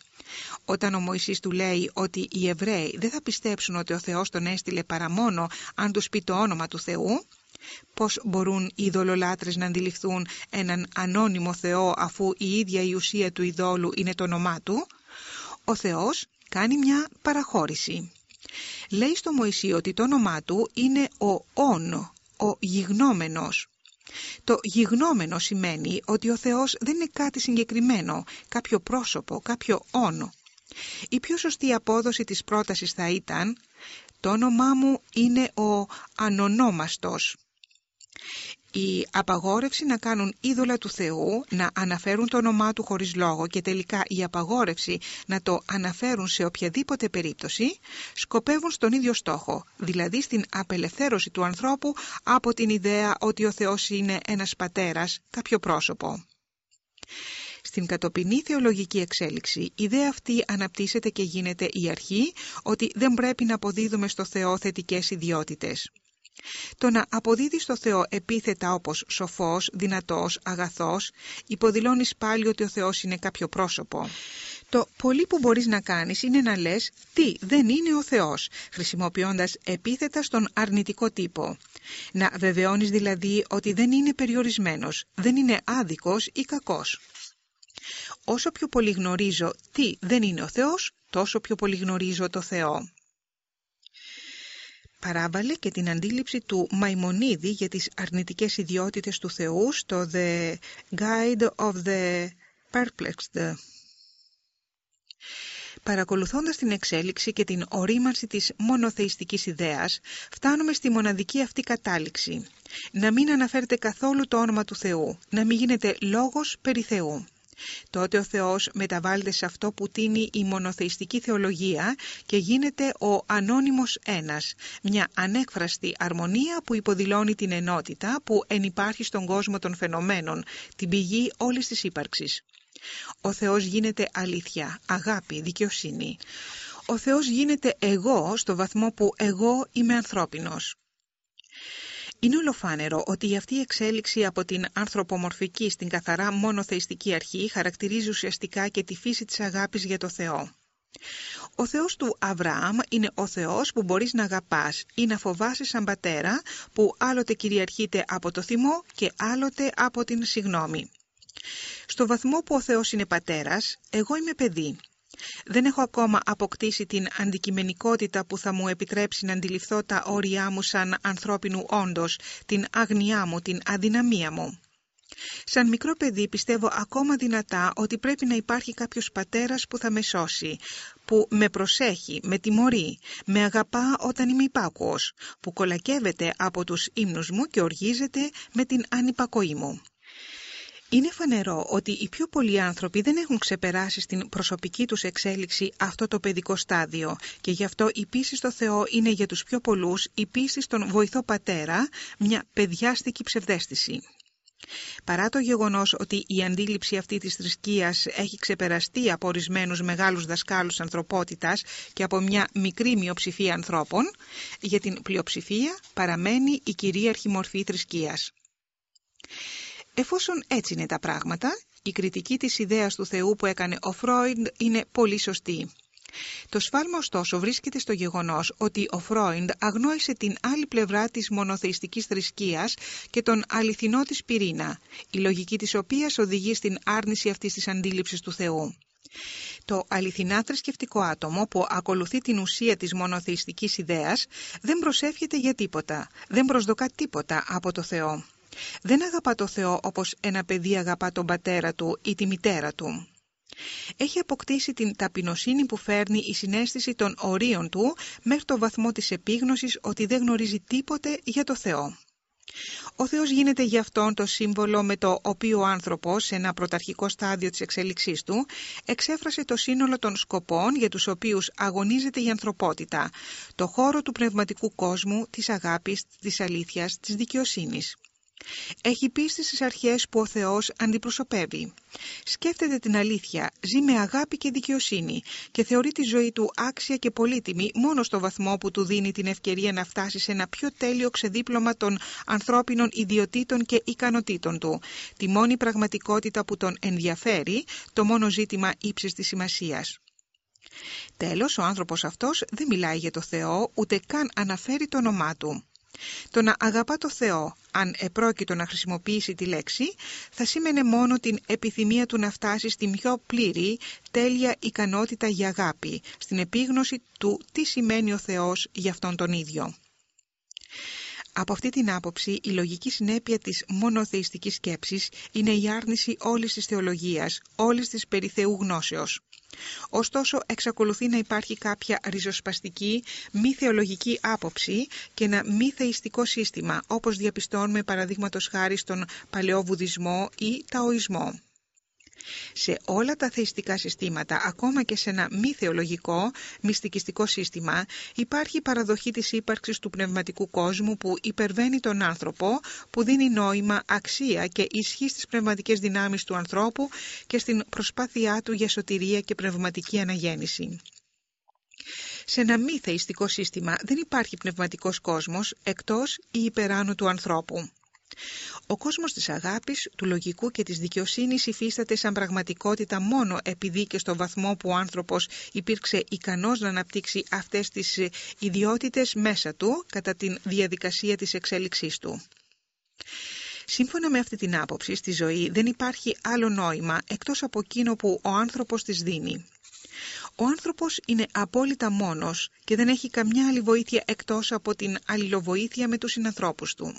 Όταν ο Μωυσής του λέει ότι οι Εβραίοι δεν θα πιστέψουν ότι ο Θεός τον έστειλε παρά μόνο αν τους πει το όνομα του Θεού, πώς μπορούν οι ειδωλολάτρες να αντιληφθούν έναν ανώνυμο Θεό αφού η ίδια η ουσία του ειδόλου είναι το όνομά του, ο Θεός κάνει μια παραχώρηση. Λέει στο Μωυσή ότι το όνομά του είναι ο Όν, ο γιγνόμενος. Το γιγνόμενο σημαίνει ότι ο Θεός δεν είναι κάτι συγκεκριμένο, κάποιο πρόσωπο, κάποιο όνο. Η πιο σωστή απόδοση της πρότασης θα ήταν «Το όνομά μου είναι ο ανωνόμαστος» η απαγόρευση να κάνουν είδωλα του Θεού, να αναφέρουν το όνομά Του χωρίς λόγο και τελικά η απαγόρευση να το αναφέρουν σε οποιαδήποτε περίπτωση, σκοπεύουν στον ίδιο στόχο, δηλαδή στην απελευθέρωση του ανθρώπου από την ιδέα ότι ο Θεός είναι ένας πατέρας, κάποιο πρόσωπο. Στην κατοπινή θεολογική εξέλιξη, η ιδέα αυτή αναπτύσσεται και γίνεται η αρχή ότι δεν πρέπει να αποδίδουμε στο Θεό θετικές ιδιότητες. Το να αποδίδεις στο Θεό επίθετα όπως σοφός, δυνατός, αγαθός, υποδηλώνεις πάλι ότι ο Θεός είναι κάποιο πρόσωπο. Το πολύ που μπορείς να κάνεις είναι να λες τι δεν είναι ο Θεός, χρησιμοποιώντας επίθετα στον αρνητικό τύπο. Να βεβαιώνεις δηλαδή ότι δεν είναι περιορισμένος, δεν είναι άδικος ή κακός. Όσο πιο πολύ γνωρίζω τι δεν είναι ο Θεός, τόσο πιο πολύ γνωρίζω το Θεό παράβαλε και την αντίληψη του Μαϊμονίδη για τις αρνητικές ιδιότητες του Θεού στο The Guide of the Perplexed. Παρακολουθώντας την εξέλιξη και την ορίμανση της μονοθεϊστικής ιδέας, φτάνουμε στη μοναδική αυτή κατάληξη. Να μην αναφέρεται καθόλου το όνομα του Θεού, να μην γίνεται λόγος περί Θεού τότε ο Θεός μεταβάλλεται σε αυτό που τίνει η μονοθεϊστική θεολογία και γίνεται ο ανώνυμος ένας, μια ανέκφραστη αρμονία που υποδηλώνει την ενότητα που ενυπάρχει στον κόσμο των φαινομένων, την πηγή όλης της ύπαρξης. Ο Θεός γίνεται αλήθεια, αγάπη, δικαιοσύνη. Ο Θεός γίνεται εγώ στο βαθμό που εγώ είμαι ανθρώπινος. Είναι ολοφάνερο ότι αυτή η εξέλιξη από την ανθρωπομορφική στην καθαρά μονοθεϊστική αρχή χαρακτηρίζει ουσιαστικά και τη φύση της αγάπης για το Θεό. Ο Θεός του Αβραάμ είναι ο Θεός που μπορείς να αγαπάς ή να φοβάσαι σαν πατέρα που άλλοτε κυριαρχείται από το θυμό και άλλοτε από την συγνώμη. Στο βαθμό που ο Θεός είναι πατέρας, εγώ είμαι παιδί δεν έχω ακόμα αποκτήσει την αντικειμενικότητα που θα μου επιτρέψει να αντιληφθώ τα όρια μου σαν ανθρώπινου όντως, την άγνοιά μου, την αδυναμία μου. Σαν μικρό παιδί πιστεύω ακόμα δυνατά ότι πρέπει να υπάρχει κάποιος πατέρας που θα με σώσει, που με προσέχει, με τιμωρεί, με αγαπά όταν είμαι υπάκουος, που κολακεύεται από τους ύμνους μου και οργίζεται με την ανυπακοή μου. Είναι φανερό ότι οι πιο πολλοί άνθρωποι δεν έχουν ξεπεράσει στην προσωπική τους εξέλιξη αυτό το παιδικό στάδιο και γι' αυτό η πίστη στο Θεό είναι για τους πιο πολλούς η πίστη στον βοηθό πατέρα, μια παιδιάστικη ψευδέστηση. Παρά το γεγονός ότι η αντίληψη αυτή της θρησκείας έχει ξεπεραστεί από ορισμένους μεγάλους δασκάλους ανθρωπότητας και από μια μικρή μειοψηφία ανθρώπων, για την πλειοψηφία παραμένει η κυρίαρχη μορφή θρησκείας. Εφόσον έτσι είναι τα πράγματα, η κριτική της ιδέας του Θεού που έκανε ο Φρόιντ είναι πολύ σωστή. Το σφάλμα ωστόσο βρίσκεται στο γεγονός ότι ο Φρόιντ αγνόησε την άλλη πλευρά της μονοθεϊστικής θρησκείας και τον αληθινό της πυρήνα, η λογική της οποίας οδηγεί στην άρνηση αυτής της αντίληψης του Θεού. Το αληθινά θρησκευτικό άτομο που ακολουθεί την ουσία της μονοθεϊστικής ιδέας δεν προσεύχεται για τίποτα, δεν προσδοκά τίποτα από το Θεό. Δεν αγαπά το Θεό όπως ένα παιδί αγαπά τον πατέρα του ή τη μητέρα του. Έχει αποκτήσει την ταπεινοσύνη που φέρνει η συνέστηση των ορίων του μέχρι το βαθμό της επίγνωσης ότι δεν γνωρίζει τίποτε για το Θεό. Ο Θεός γίνεται γι' αυτόν το σύμβολο με το οποίο ο άνθρωπος, σε ένα πρωταρχικό στάδιο της εξέλιξής του, εξέφρασε το σύνολο των σκοπών για τους οποίους αγωνίζεται η ανθρωπότητα, το χώρο του πνευματικού κόσμου, της αγάπης, της αλήθειας, της δικαιοσύνης. Έχει πίστη στις αρχές που ο Θεός αντιπροσωπεύει. Σκέφτεται την αλήθεια, ζει με αγάπη και δικαιοσύνη και θεωρεί τη ζωή του άξια και πολύτιμη μόνο στο βαθμό που του δίνει την ευκαιρία να φτάσει σε ένα πιο τέλειο ξεδίπλωμα των ανθρώπινων ιδιωτήτων και ικανοτήτων του. Τη μόνη πραγματικότητα που τον ενδιαφέρει, το μόνο ζήτημα ύψης της σημασίας. Τέλος, ο άνθρωπος αυτός δεν μιλάει για το Θεό, ούτε καν αναφέρει το όνομά του. Το να αγαπά το Θεό, αν επρόκειτο να χρησιμοποιήσει τη λέξη, θα σήμαινε μόνο την επιθυμία του να φτάσει στην πιο πλήρη, τέλεια ικανότητα για αγάπη, στην επίγνωση του τι σημαίνει ο Θεός για αυτόν τον ίδιο. Από αυτή την άποψη, η λογική συνέπεια της μονοθεϊστικής σκέψης είναι η άρνηση όλης της θεολογίας, όλης της περιθεού γνώσεως. Ωστόσο, εξακολουθεί να υπάρχει κάποια ριζοσπαστική, μη θεολογική άποψη και ένα μη θεϊστικό σύστημα, όπως διαπιστώνουμε παραδείγματος χάρη στον παλαιό ή ταοισμό. Σε όλα τα θεϊστικά συστήματα, ακόμα και σε ένα μη θεολογικό, μυστικιστικό σύστημα, υπάρχει παραδοχή της ύπαρξης του πνευματικού κόσμου που υπερβαίνει τον άνθρωπο, που δίνει νόημα, αξία και ισχύ στις πνευματικές δυνάμεις του ανθρώπου και στην προσπάθειά του για σωτηρία και πνευματική αναγέννηση. Σε ένα μη θεϊστικό σύστημα δεν υπάρχει πνευματικός κόσμος εκτός ή υπεράνω του ανθρώπου. Ο κόσμος της αγάπης, του λογικού και της δικαιοσύνης υφίσταται σαν πραγματικότητα μόνο επειδή και στο βαθμό που ο άνθρωπος υπήρξε ικανός να αναπτύξει αυτές τις ιδιότητες μέσα του κατά τη διαδικασία της εξέλιξής του. Σύμφωνα με αυτή την άποψη, στη ζωή δεν υπάρχει άλλο νόημα εκτός από εκείνο που ο άνθρωπος της δίνει. Ο άνθρωπος είναι απόλυτα μόνος και δεν έχει καμιά άλλη βοήθεια εκτός από την αλληλοβοήθεια με τους συνανθρώπους του.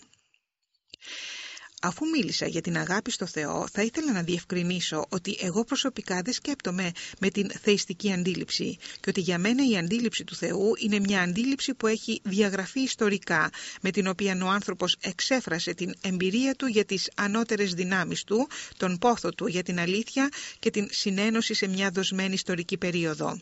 Αφού μίλησα για την αγάπη στο Θεό, θα ήθελα να διευκρινίσω ότι εγώ προσωπικά δεν σκέπτομαι με την θεϊστική αντίληψη και ότι για μένα η αντίληψη του Θεού είναι μια αντίληψη που έχει διαγραφεί ιστορικά, με την οποία ο άνθρωπος εξέφρασε την εμπειρία του για τις ανώτερες δυνάμεις του, τον πόθο του για την αλήθεια και την συνένωση σε μια δοσμένη ιστορική περίοδο.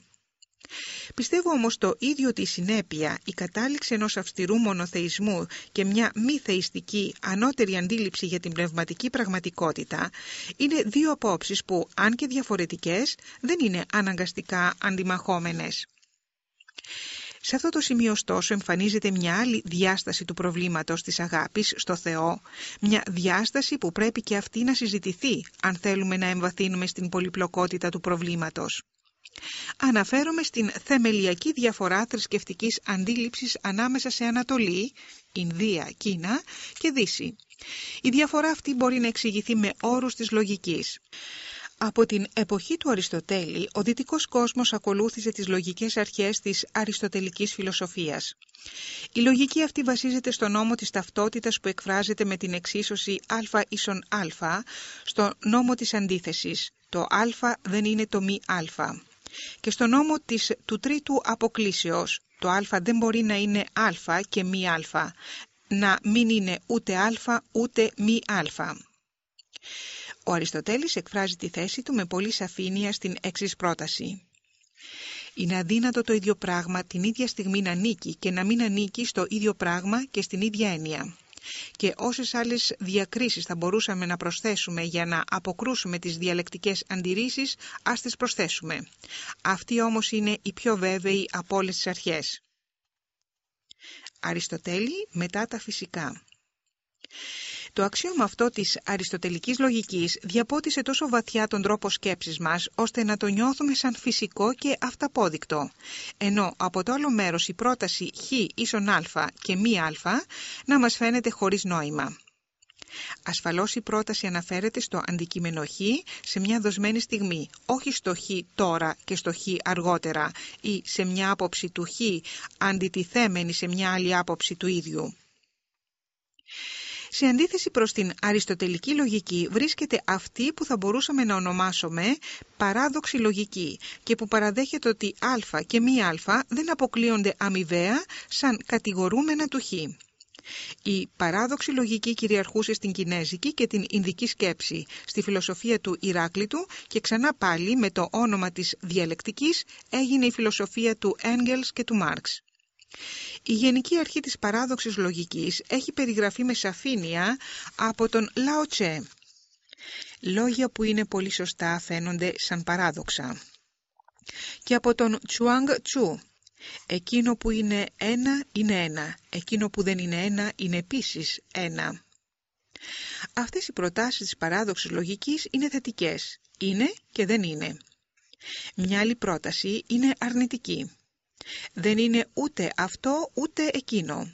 Πιστεύω όμως το ίδιο ότι η συνέπεια, η κατάληξη ενός αυστηρού μονοθεϊσμού και μια μη θεϊστική ανώτερη αντίληψη για την πνευματική πραγματικότητα είναι δύο απόψεις που, αν και διαφορετικές, δεν είναι αναγκαστικά αντιμαχόμενες. Σε αυτό το σημείο ωστόσο εμφανίζεται μια άλλη διάσταση του προβλήματος της αγάπης στο Θεό, μια διάσταση που πρέπει και αυτή να συζητηθεί αν θέλουμε να εμβαθύνουμε στην πολυπλοκότητα του προβλήματος. Αναφέρομαι στην θεμελιακή διαφορά θρησκευτικής αντίληψης ανάμεσα σε Ανατολή, Ινδία, Κίνα και Δύση. Η διαφορά αυτή μπορεί να εξηγηθεί με όρους της λογικής. Από την εποχή του Αριστοτέλη, ο δυτικός κόσμος ακολούθησε τις λογικές αρχές της αριστοτελικής φιλοσοφίας. Η λογική αυτή βασίζεται στο νόμο της ταυτότητας που εκφράζεται με την εξίσωση α ίσον α, στο νόμο της αντίθεσης. Το α δεν είναι το μη α. Και στο νόμο της, του τρίτου αποκλήσεως, το α δεν μπορεί να είναι α και μη α, να μην είναι ούτε α ούτε μη α. Ο Αριστοτέλης εκφράζει τη θέση του με πολύ σαφήνεια στην εξής πρόταση. Είναι αδύνατο το ίδιο πράγμα την ίδια στιγμή να νίκει και να μην ανήκει στο ίδιο πράγμα και στην ίδια έννοια και όσες άλλες διακρίσεις θα μπορούσαμε να προσθέσουμε για να αποκρούσουμε τις διαλεκτικές αντιρρήσεις, ας τις προσθέσουμε. Αυτή όμως είναι η πιο βέβαιη από όλες τις αρχές. Αριστοτέλη μετά τα φυσικά. Το αξίωμα αυτό της αριστοτελικής λογικής διαπότισε τόσο βαθιά τον τρόπο σκέψης μας, ώστε να το νιώθουμε σαν φυσικό και αυταπόδεικτο. Ενώ από το άλλο μέρος η πρόταση χ ίσον α και μη α να μας φαίνεται χωρίς νόημα. Ασφαλώς η πρόταση αναφέρεται στο αντικείμενο χ σε μια δοσμένη στιγμή, όχι στο χ τώρα και στο χ αργότερα ή σε μια άποψη του χ αντιτιθέμενη σε μια άλλη άποψη του ίδιου. Σε αντίθεση προς την αριστοτελική λογική βρίσκεται αυτή που θα μπορούσαμε να ονομάσουμε παράδοξη λογική και που παραδέχεται ότι α και μη α δεν αποκλείονται αμοιβαία σαν κατηγορούμενα του χ. Η παράδοξη λογική κυριαρχούσε στην Κινέζικη και την Ινδική σκέψη, στη φιλοσοφία του Ηράκλητου και ξανά πάλι με το όνομα της διαλεκτικής έγινε η φιλοσοφία του Έγγελς και του Μάρξ. Η γενική αρχή της παράδοξης λογικής έχει περιγραφεί με σαφήνεια από τον Λαο Τσε. Λόγια που είναι πολύ σωστά φαίνονται σαν παράδοξα. Και από τον Τσουάνγκ Τσου. Εκείνο που είναι ένα είναι ένα. Εκείνο που δεν είναι ένα είναι επίσης ένα. Αυτές οι προτάσεις της παράδοξης λογικής είναι θετικές. Είναι και δεν είναι. Μια άλλη πρόταση είναι αρνητική. Δεν είναι ούτε αυτό ούτε εκείνο.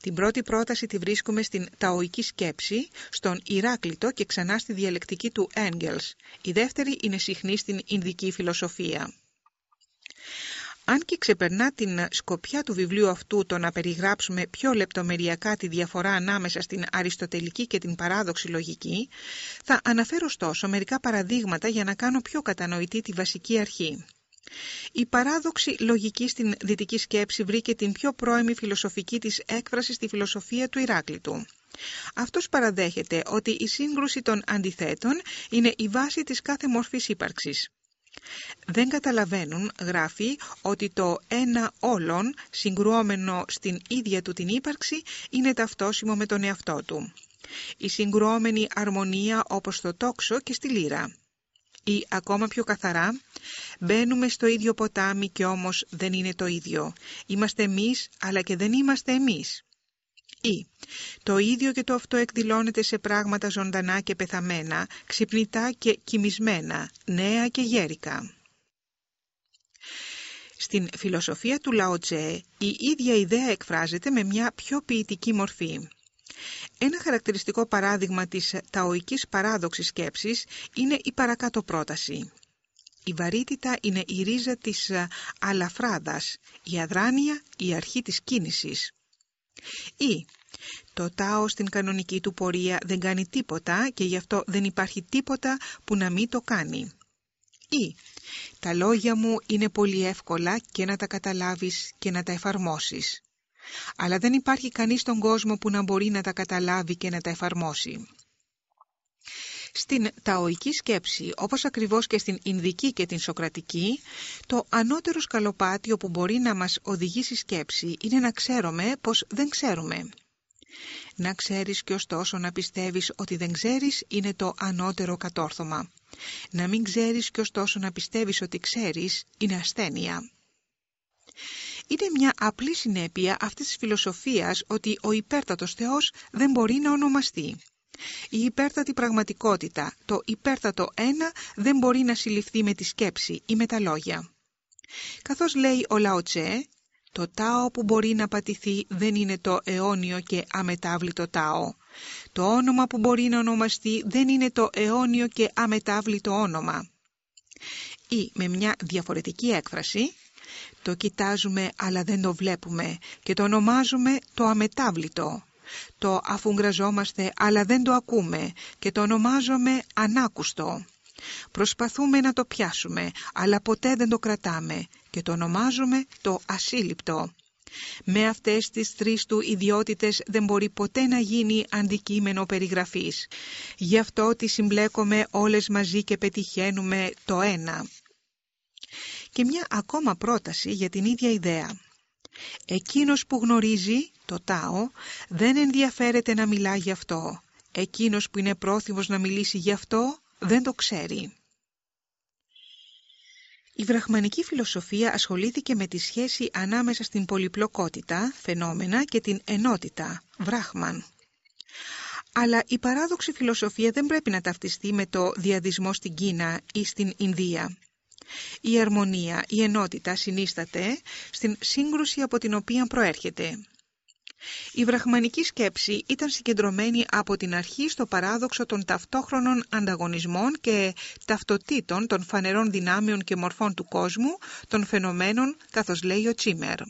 Την πρώτη πρόταση τη βρίσκουμε στην ταοική σκέψη, στον Ηράκλειτο και ξανά στη διαλεκτική του Έγγελς. Η δεύτερη είναι συχνή στην Ινδική φιλοσοφία. Αν και ξεπερνά την σκοπιά του βιβλίου αυτού το να περιγράψουμε πιο λεπτομεριακά τη διαφορά ανάμεσα στην αριστοτελική και την παράδοξη λογική, θα αναφέρω ωστόσο μερικά παραδείγματα για να κάνω πιο κατανοητή τη βασική αρχή. Η παράδοξη λογική στην δυτική σκέψη βρήκε την πιο πρώιμη φιλοσοφική της έκφραση στη φιλοσοφία του Ηράκλειτου. Αυτός παραδέχεται ότι η σύγκρουση των αντιθέτων είναι η βάση της κάθε μορφής ύπαρξης. Δεν καταλαβαίνουν, γράφει, ότι το ένα όλον, συγκρουόμενο στην ίδια του την ύπαρξη, είναι ταυτόσιμο με τον εαυτό του. Η συγκρουόμενη αρμονία όπως στο τόξο και στη λύρα. Ή ακόμα πιο καθαρά, μπαίνουμε στο ίδιο ποτάμι και όμως δεν είναι το ίδιο. Είμαστε εμείς, αλλά και δεν είμαστε εμείς. Ή, το ίδιο και το αυτό εκδηλώνεται σε πράγματα ζωντανά και πεθαμένα, ξυπνητά και κοιμισμένα, νέα και γέρικα. Στην φιλοσοφία του Λαοτζέ η ίδια ιδέα εκφράζεται με μια πιο ποιητική μορφή. Ένα χαρακτηριστικό παράδειγμα της ταοικής παράδοξης σκέψης είναι η παρακάτω πρόταση. Η βαρύτητα είναι η ρίζα της αλαφράδας, η αδράνεια η αρχή της κίνησης. Ή το τάος στην κανονική του πορεία δεν κάνει τίποτα και γι' αυτό δεν υπάρχει τίποτα που να μην το κάνει. Ή τα λόγια μου είναι πολύ εύκολα και να τα καταλάβεις και να τα εφαρμόσεις. Αλλά δεν υπάρχει κανείς στον κόσμο που να μπορεί να τα καταλάβει και να τα εφαρμόσει. Στην ταοική σκέψη, όπως ακριβώς και στην Ινδική και την Σοκρατική, το ανώτερο σκαλοπάτιο που μπορεί να μας οδηγήσει σκέψη είναι να ξέρουμε πως δεν ξέρουμε. Να ξέρεις και ωστόσο να πιστεύεις ότι δεν ξέρεις είναι το ανώτερο κατόρθωμα. Να μην ξέρεις και ωστόσο να πιστεύεις ότι ξέρεις είναι ασθένεια. Είναι μια απλή συνέπεια αυτής της φιλοσοφίας ότι ο υπέρτατος Θεός δεν μπορεί να ονομαστεί. Η υπέρτατη πραγματικότητα, το υπέρτατο ένα, δεν μπορεί να συλληφθεί με τη σκέψη ή με τα λόγια. Καθώς λέει ο Λαοτσέ, το τάο που μπορεί να πατηθεί δεν είναι το αιώνιο και αμετάβλητο τάο. Το όνομα που μπορεί να ονομαστεί δεν είναι το αιώνιο και αμετάβλητο όνομα. Ή με μια διαφορετική έκφραση, το κοιτάζουμε αλλά δεν το βλέπουμε και το ονομάζουμε το αμετάβλητο. Το αφουγκραζόμαστε αλλά δεν το ακούμε και το ονομάζουμε ανάκουστο. Προσπαθούμε να το πιάσουμε αλλά ποτέ δεν το κρατάμε και το ονομάζουμε το ασύλληπτο. Με αυτές τις τρεις του ιδιότητες δεν μπορεί ποτέ να γίνει αντικείμενο περιγραφής. Γι' αυτό τις συμπλέκουμε όλες μαζί και πετυχαίνουμε το ένα. Και μια ακόμα πρόταση για την ίδια ιδέα. Εκείνος που γνωρίζει, το Τάο, δεν ενδιαφέρεται να μιλά γι' αυτό. Εκείνος που είναι πρόθυμος να μιλήσει γι' αυτό, δεν το ξέρει. Η βραχμανική φιλοσοφία ασχολήθηκε με τη σχέση ανάμεσα στην πολυπλοκότητα, φαινόμενα και την ενότητα, βράχμαν. Αλλά η παράδοξη φιλοσοφία δεν πρέπει να ταυτιστεί με το διαδισμό στην Κίνα ή στην Ινδία. Η αρμονία, η ενότητα συνίσταται στην σύγκρουση από την οποία προέρχεται. Η βραχμανική σκέψη ήταν συγκεντρωμένη από την αρχή στο παράδοξο των ταυτόχρονων ανταγωνισμών και ταυτοτήτων των φανερών δυνάμεων και μορφών του κόσμου, των φαινομένων, καθώς λέει ο Τσίμερ.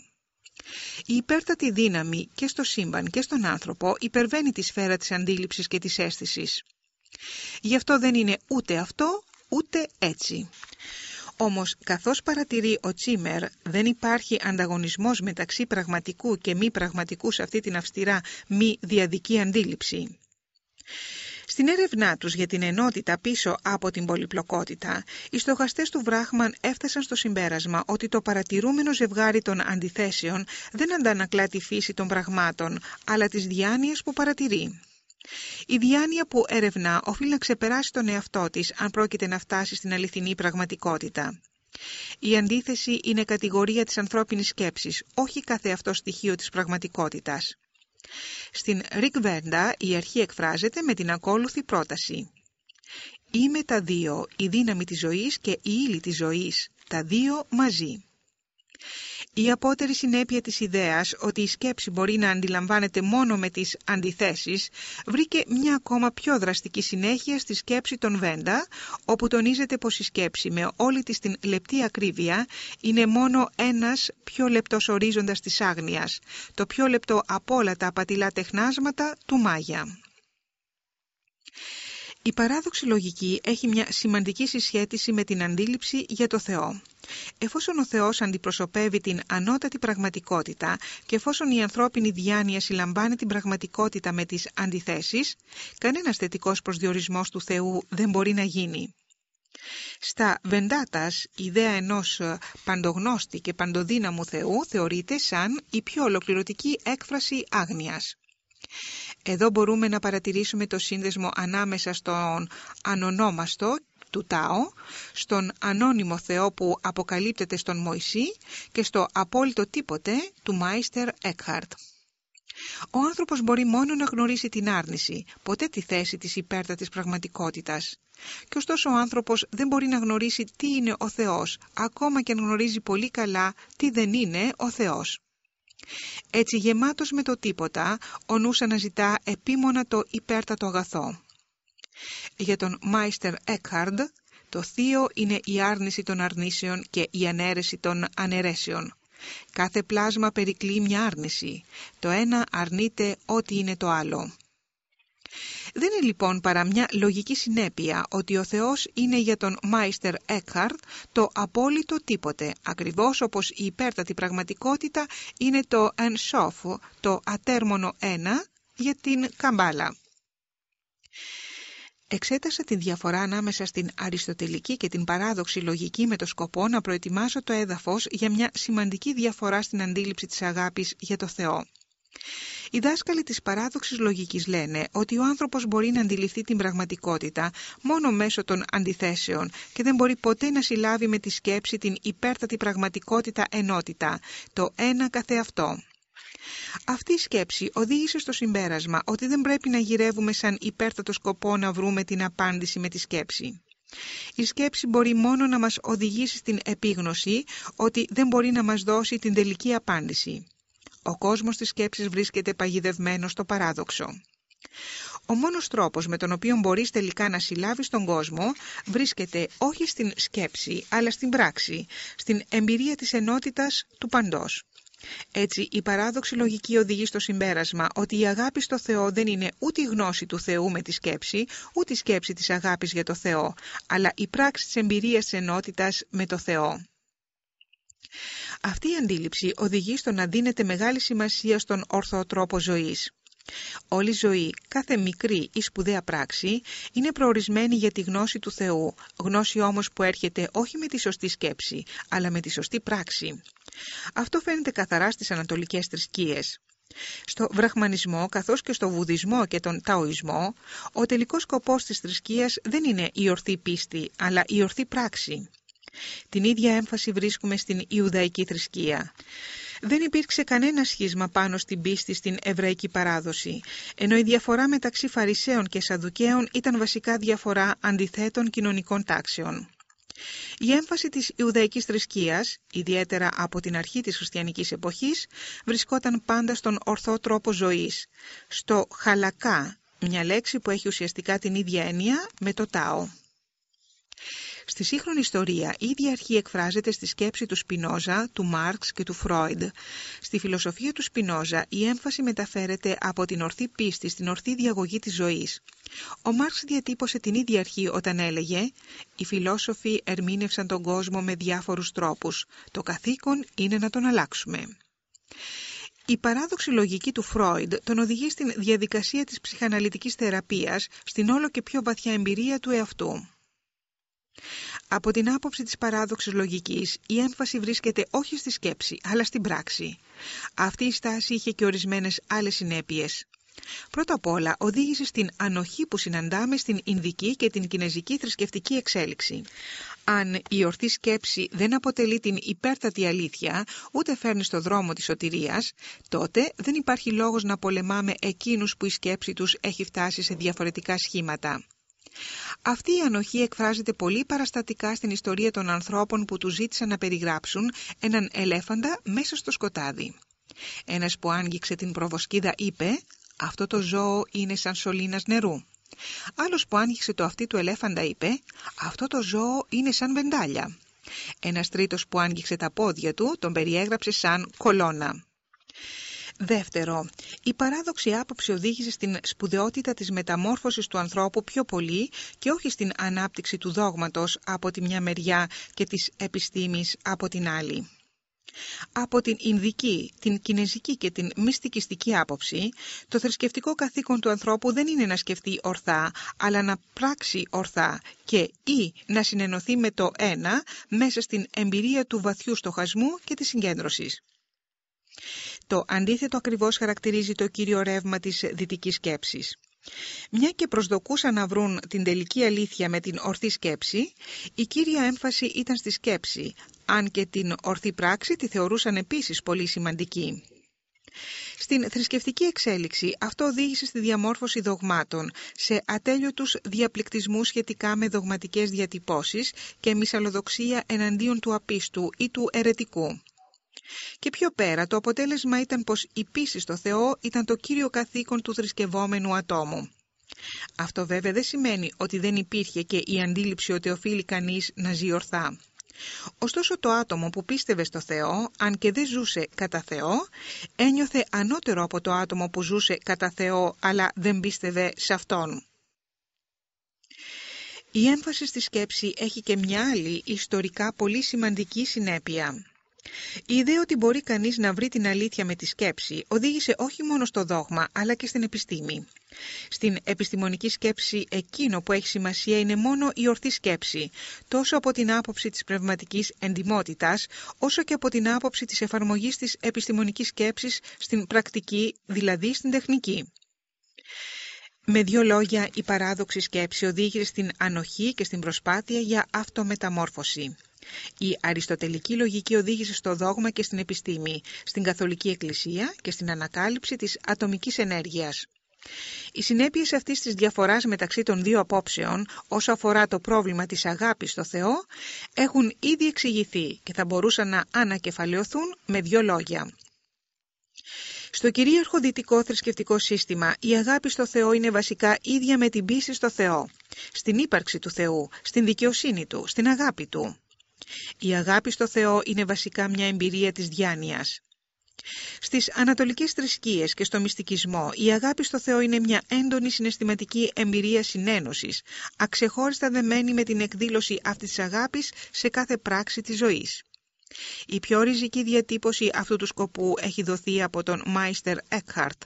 Η υπέρτατη δύναμη και στο σύμπαν και στον άνθρωπο υπερβαίνει τη σφαίρα της αντίληψης και της αίσθησης. Γι' αυτό δεν είναι ούτε αυτό, ούτε έτσι. Όμως, καθώς παρατηρεί ο Τσίμερ, δεν υπάρχει ανταγωνισμός μεταξύ πραγματικού και μη πραγματικού σε αυτή την αυστηρά μη διαδική αντίληψη. Στην έρευνά τους για την ενότητα πίσω από την πολυπλοκότητα, οι στοχαστές του Βράχμαν έφτασαν στο συμπέρασμα ότι το παρατηρούμενο ζευγάρι των αντιθέσεων δεν αντανακλά τη φύση των πραγμάτων, αλλά τις διάνοιες που παρατηρεί. Η διάνοια που ερευνά οφείλει να ξεπεράσει τον εαυτό της αν πρόκειται να φτάσει στην αληθινή πραγματικότητα. Η αντίθεση είναι κατηγορία της ανθρώπινης σκέψης, όχι κάθε αυτό στοιχείο της πραγματικότητας. Στην Ρικ Βέντα η αρχή εκφράζεται με την ακόλουθη πρόταση. Είμαι τα δύο, η δύναμη της ζωής και η ύλη της ζωής, τα δύο μαζί. Η απότερη συνέπεια της ιδέας ότι η σκέψη μπορεί να αντιλαμβάνεται μόνο με τις αντιθέσεις βρήκε μια ακόμα πιο δραστική συνέχεια στη σκέψη των Βέντα, όπου τονίζεται πως η σκέψη με όλη της την λεπτή ακρίβεια είναι μόνο ένας πιο λεπτός ορίζοντας της άγνοιας, το πιο λεπτό από όλα τα απατηλά τεχνάσματα του Μάγια. Η παράδοξη λογική έχει μια σημαντική συσχέτιση με την αντίληψη για το Θεό. Εφόσον ο Θεός αντιπροσωπεύει την ανώτατη πραγματικότητα και εφόσον η ανθρώπινη διάνοια συλλαμβάνει την πραγματικότητα με τις αντιθέσεις, κανένας θετικός προσδιορισμός του Θεού δεν μπορεί να γίνει. Στα Βεντάτας, η ιδέα ενός παντογνώστη και παντοδύναμου Θεού θεωρείται σαν η πιο ολοκληρωτική έκφραση άγνοιας. Εδώ μπορούμε να παρατηρήσουμε το σύνδεσμο ανάμεσα στον ανονόμαστο του Τάο, στον ανώνυμο Θεό που αποκαλύπτεται στον Μωυσή και στο απόλυτο τίποτε του Μάιστερ Έκχαρτ. Ο άνθρωπος μπορεί μόνο να γνωρίσει την άρνηση, ποτέ τη θέση της υπέρτατης πραγματικότητας. Και ωστόσο ο άνθρωπος δεν μπορεί να γνωρίσει τι είναι ο Θεός, ακόμα και αν γνωρίζει πολύ καλά τι δεν είναι ο Θεός. Έτσι γεμάτος με το τίποτα, ο νους αναζητά επίμονα το υπέρτατο αγαθό. Για τον Μάιστερ Έκχαρντ, το θείο είναι η άρνηση των αρνήσεων και η ανέρεση των αναιρέσεων. Κάθε πλάσμα περικλεί μια άρνηση. Το ένα αρνείται ό,τι είναι το άλλο. Δεν είναι λοιπόν παρά μια λογική συνέπεια ότι ο Θεός είναι για τον Μάιστερ Έκχαρτ το απόλυτο τίποτε, ακριβώς όπως η υπέρτατη πραγματικότητα είναι το ενσόφ, το ατέρμονο ένα, για την καμπάλα. Εξέτασα τη διαφορά ανάμεσα στην αριστοτελική και την παράδοξη λογική με το σκοπό να προετοιμάσω το έδαφος για μια σημαντική διαφορά στην αντίληψη της αγάπης για το Θεό. Οι δάσκαλοι της παράδοξης λογικής λένε ότι ο άνθρωπος μπορεί να αντιληφθεί την πραγματικότητα μόνο μέσω των αντιθέσεων και δεν μπορεί ποτέ να συλλάβει με τη σκέψη την υπέρτατη πραγματικότητα ενότητα, το ένα καθεαυτό. Αυτή η σκέψη οδήγησε στο συμπέρασμα ότι δεν πρέπει να γυρεύουμε σαν υπέρτατο σκοπό να βρούμε την απάντηση με τη σκέψη. Η σκέψη μπορεί μόνο να μας οδηγήσει στην επίγνωση ότι δεν μπορεί να μας δώσει την τελική απάντηση. Ο κόσμος της σκέψης βρίσκεται παγιδευμένο στο παράδοξο. Ο μόνος τρόπος με τον οποίο μπορείς τελικά να συλλάβεις τον κόσμο βρίσκεται όχι στην σκέψη, αλλά στην πράξη, στην εμπειρία της ενότητας του παντός. Έτσι, η παράδοξη λογική οδηγεί στο συμπέρασμα ότι η αγάπη στο Θεό δεν είναι ούτε η γνώση του Θεού με τη σκέψη, ούτε η σκέψη της αγάπης για το Θεό, αλλά η πράξη της εμπειρίας της ενότητας με το Θεό. Αυτή η αντίληψη οδηγεί στο να δίνεται μεγάλη σημασία στον ορθό τρόπο ζωής. Όλη η ζωή, κάθε μικρή ή σπουδαία πράξη, είναι προορισμένη για τη γνώση του Θεού, γνώση όμως που έρχεται όχι με τη σωστή σκέψη, αλλά με τη σωστή πράξη. Αυτό φαίνεται καθαρά στις ανατολικές θρησκείες. Στο βραχμανισμό καθώς και στο βουδισμό και τον ταοισμό, ο τελικός σκοπός της θρησκείας δεν είναι η ορθή πίστη, αλλά η ορθή πράξη. Την ίδια έμφαση βρίσκουμε στην Ιουδαϊκή θρησκεία. Δεν υπήρξε κανένα σχίσμα πάνω στην πίστη στην εβραϊκή παράδοση, ενώ η διαφορά μεταξύ Φαρισαίων και Σαδουκαίων ήταν βασικά διαφορά αντιθέτων κοινωνικών τάξεων. Η έμφαση της Ιουδαϊκής θρησκείας, ιδιαίτερα από την αρχή της χριστιανικής εποχής, βρισκόταν πάντα στον ορθό τρόπο ζωής, στο χαλακά, μια λέξη που έχει ουσιαστικά την ίδια έννοια με το τάο. Στη σύγχρονη ιστορία, η ίδια αρχή εκφράζεται στη σκέψη του Σπινόζα, του Μάρξ και του Φρόιντ. Στη φιλοσοφία του Σπινόζα, η έμφαση μεταφέρεται από την ορθή πίστη στην ορθή διαγωγή της ζωής. Ο Μάρξ διατύπωσε την ίδια αρχή όταν έλεγε «Οι φιλόσοφοι ερμήνευσαν τον κόσμο με διάφορους τρόπους. Το καθήκον είναι να τον αλλάξουμε». Η παράδοξη λογική του Φρόιντ τον οδηγεί στην διαδικασία της ψυχαναλυτικής θεραπείας, στην όλο και πιο βαθιά εμπειρία του εαυτού. Από την άποψη της παράδοξης λογικής, η έμφαση βρίσκεται όχι στη σκέψη, αλλά στην πράξη. Αυτή η στάση είχε και ορισμένες άλλες συνέπειες. Πρώτα απ' όλα οδήγησε στην ανοχή που συναντάμε στην Ινδική και την Κινέζικη θρησκευτική εξέλιξη. Αν η ορθή σκέψη δεν αποτελεί την υπέρτατη αλήθεια, ούτε φέρνει στο δρόμο της σωτηρίας, τότε δεν υπάρχει λόγος να πολεμάμε εκείνους που η σκέψη τους έχει φτάσει σε διαφορετικά σχήματα. Αυτή η ανοχή εκφράζεται πολύ παραστατικά στην ιστορία των ανθρώπων που τους ζήτησαν να περιγράψουν έναν ελέφαντα μέσα στο σκοτάδι. Ένας που άγγιξε την προβοσκίδα είπε «Αυτό το ζώο είναι σαν σωλήνας νερού». Άλλος που άγγιξε το αυτί του ελέφαντα είπε «Αυτό το ζώο είναι σαν βεντάλια». Ένας τρίτος που άγγιξε τα πόδια του τον περιέγραψε σαν κολόνα. Δεύτερο, η παράδοξη άποψη οδήγησε στην σπουδαιότητα της μεταμόρφωσης του ανθρώπου πιο πολύ και όχι στην ανάπτυξη του δόγματος από τη μια μεριά και της επιστήμης από την άλλη. Από την Ινδική, την Κινέζικη και την μυστικιστική άποψη, το θρησκευτικό καθήκον του ανθρώπου δεν είναι να σκεφτεί ορθά, αλλά να πράξει ορθά και ή να συνενωθεί με το ένα μέσα στην εμπειρία του βαθιού στοχασμού και της συγκέντρωσης. Το αντίθετο ακριβώς χαρακτηρίζει το κύριο ρεύμα της δυτικής σκέψης. Μια και προσδοκούσαν να βρουν την τελική αλήθεια με την ορθή σκέψη, η κύρια έμφαση ήταν στη σκέψη, αν και την ορθή πράξη τη θεωρούσαν επίσης πολύ σημαντική. Στην θρησκευτική εξέλιξη αυτό οδήγησε στη διαμόρφωση δογμάτων, σε ατέλειωτους διαπληκτισμούς σχετικά με δογματικές διατυπώσεις και μυσαλλοδοξία εναντίον του απίστου ή του ερετικού. Και πιο πέρα το αποτέλεσμα ήταν πως η πίστη στο Θεό ήταν το κύριο καθήκον του θρησκευόμενου ατόμου. Αυτό βέβαια δεν σημαίνει ότι δεν υπήρχε και η αντίληψη ότι οφείλει κανείς να ζει ορθά. Ωστόσο το άτομο που πίστευε στο Θεό, αν και δεν ζούσε κατά Θεό, ένιωθε ανώτερο από το άτομο που ζούσε κατά Θεό αλλά δεν πίστευε σε Αυτόν. Η έμφαση στη σκέψη έχει και μια άλλη ιστορικά πολύ σημαντική συνέπεια. Η ιδέα ότι μπορεί κανείς να βρει την αλήθεια με τη σκέψη οδήγησε όχι μόνο στο δόγμα αλλά και στην επιστήμη. Στην επιστημονική σκέψη εκείνο που έχει σημασία είναι μόνο η ορθή σκέψη, τόσο από την άποψη της πνευματικής εντιμότητας, όσο και από την άποψη της εφαρμογής της επιστημονικής σκέψης στην πρακτική, δηλαδή στην τεχνική. Με δύο λόγια, η παράδοξη σκέψη οδήγησε στην ανοχή και στην προσπάθεια για αυτομεταμόρφωση. Η αριστοτελική λογική οδήγησε στο δόγμα και στην επιστήμη, στην καθολική εκκλησία και στην ανακάλυψη της ατομικής ενέργειας. Οι συνέπειες αυτής της διαφοράς μεταξύ των δύο απόψεων όσο αφορά το πρόβλημα της αγάπης στο Θεό έχουν ήδη εξηγηθεί και θα μπορούσαν να ανακεφαλαιωθούν με δύο λόγια. Στο κυρίαρχο δυτικό θρησκευτικό σύστημα η αγάπη στο Θεό είναι βασικά ίδια με την πίστη στο Θεό, στην ύπαρξη του Θεού, στην δικαιοσύνη Του, στην αγάπη Του. Η αγάπη στο Θεό είναι βασικά μια εμπειρία της διάνοιας. Στις ανατολικές θρησκείες και στο μυστικισμό, η αγάπη στο Θεό είναι μια έντονη συναισθηματική εμπειρία συνένωσης, αξεχώριστα δεμένη με την εκδήλωση αυτής της αγάπης σε κάθε πράξη της ζωής. Η πιο ριζική διατύπωση αυτού του σκοπού έχει δοθεί από τον Μάιστερ Έκχαρτ.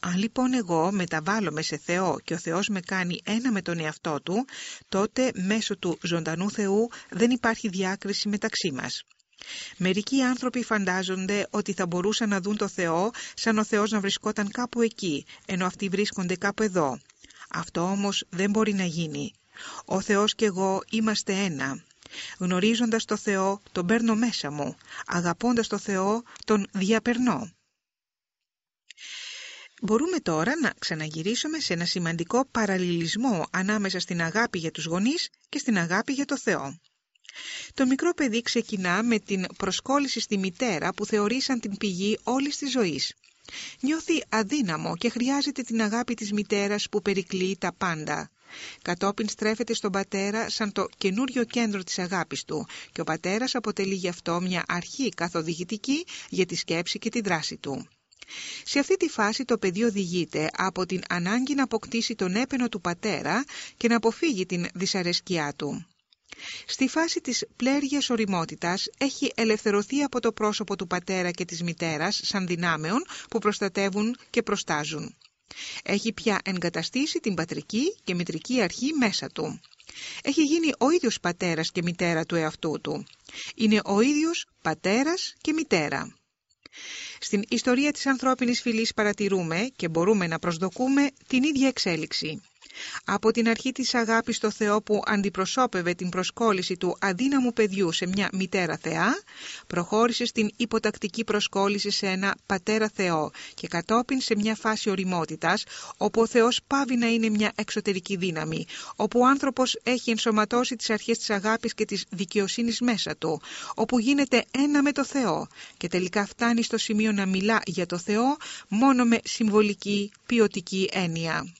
Αν λοιπόν εγώ μεταβάλλομαι σε Θεό και ο Θεός με κάνει ένα με τον εαυτό Του, τότε μέσω του ζωντανού Θεού δεν υπάρχει διάκριση μεταξύ μας. Μερικοί άνθρωποι φαντάζονται ότι θα μπορούσαν να δουν το Θεό σαν ο Θεός να βρισκόταν κάπου εκεί, ενώ αυτοί βρίσκονται κάπου εδώ. Αυτό όμως δεν μπορεί να γίνει. Ο Θεός και εγώ είμαστε ένα. Γνωρίζοντας το Θεό, τον παίρνω μέσα μου. Αγαπώντας το Θεό, τον διαπερνώ. Μπορούμε τώρα να ξαναγυρίσουμε σε ένα σημαντικό παραλληλισμό ανάμεσα στην αγάπη για τους γονείς και στην αγάπη για το Θεό. Το μικρό παιδί ξεκινά με την προσκόλληση στη μητέρα που θεωρήσαν την πηγή όλης της ζωής. Νιώθει αδύναμο και χρειάζεται την αγάπη της μητέρας που περικλεί τα πάντα. Κατόπιν στρέφεται στον πατέρα σαν το καινούριο κέντρο της αγάπης του και ο πατέρας αποτελεί γι' αυτό μια αρχή καθοδηγητική για τη σκέψη και τη δράση του. Σε αυτή τη φάση το παιδί οδηγείται από την ανάγκη να αποκτήσει τον έπαινο του πατέρα και να αποφύγει την δυσαρέσκειά του. Στη φάση της πλέργειας οριμότητας έχει ελευθερωθεί από το πρόσωπο του πατέρα και της μητέρας σαν δυνάμεων που προστατεύουν και προστάζουν. Έχει πια εγκαταστήσει την πατρική και μητρική αρχή μέσα του. Έχει γίνει ο ίδιος πατέρας και μητέρα του εαυτού του. Είναι ο ίδιος πατέρας και μητέρα. Στην ιστορία της ανθρώπινης φυλής παρατηρούμε και μπορούμε να προσδοκούμε την ίδια εξέλιξη. Από την αρχή της αγάπης στο Θεό που αντιπροσώπευε την προσκόλληση του αδύναμου παιδιού σε μια μητέρα Θεά, προχώρησε στην υποτακτική προσκόλληση σε ένα πατέρα Θεό και κατόπιν σε μια φάση οριμότητας, όπου ο Θεός πάβει να είναι μια εξωτερική δύναμη, όπου ο άνθρωπος έχει ενσωματώσει τις αρχές της αγάπης και της δικαιοσύνης μέσα του, όπου γίνεται ένα με το Θεό και τελικά φτάνει στο σημείο να μιλά για το Θεό μόνο με συμβολική ποιοτική έννοια.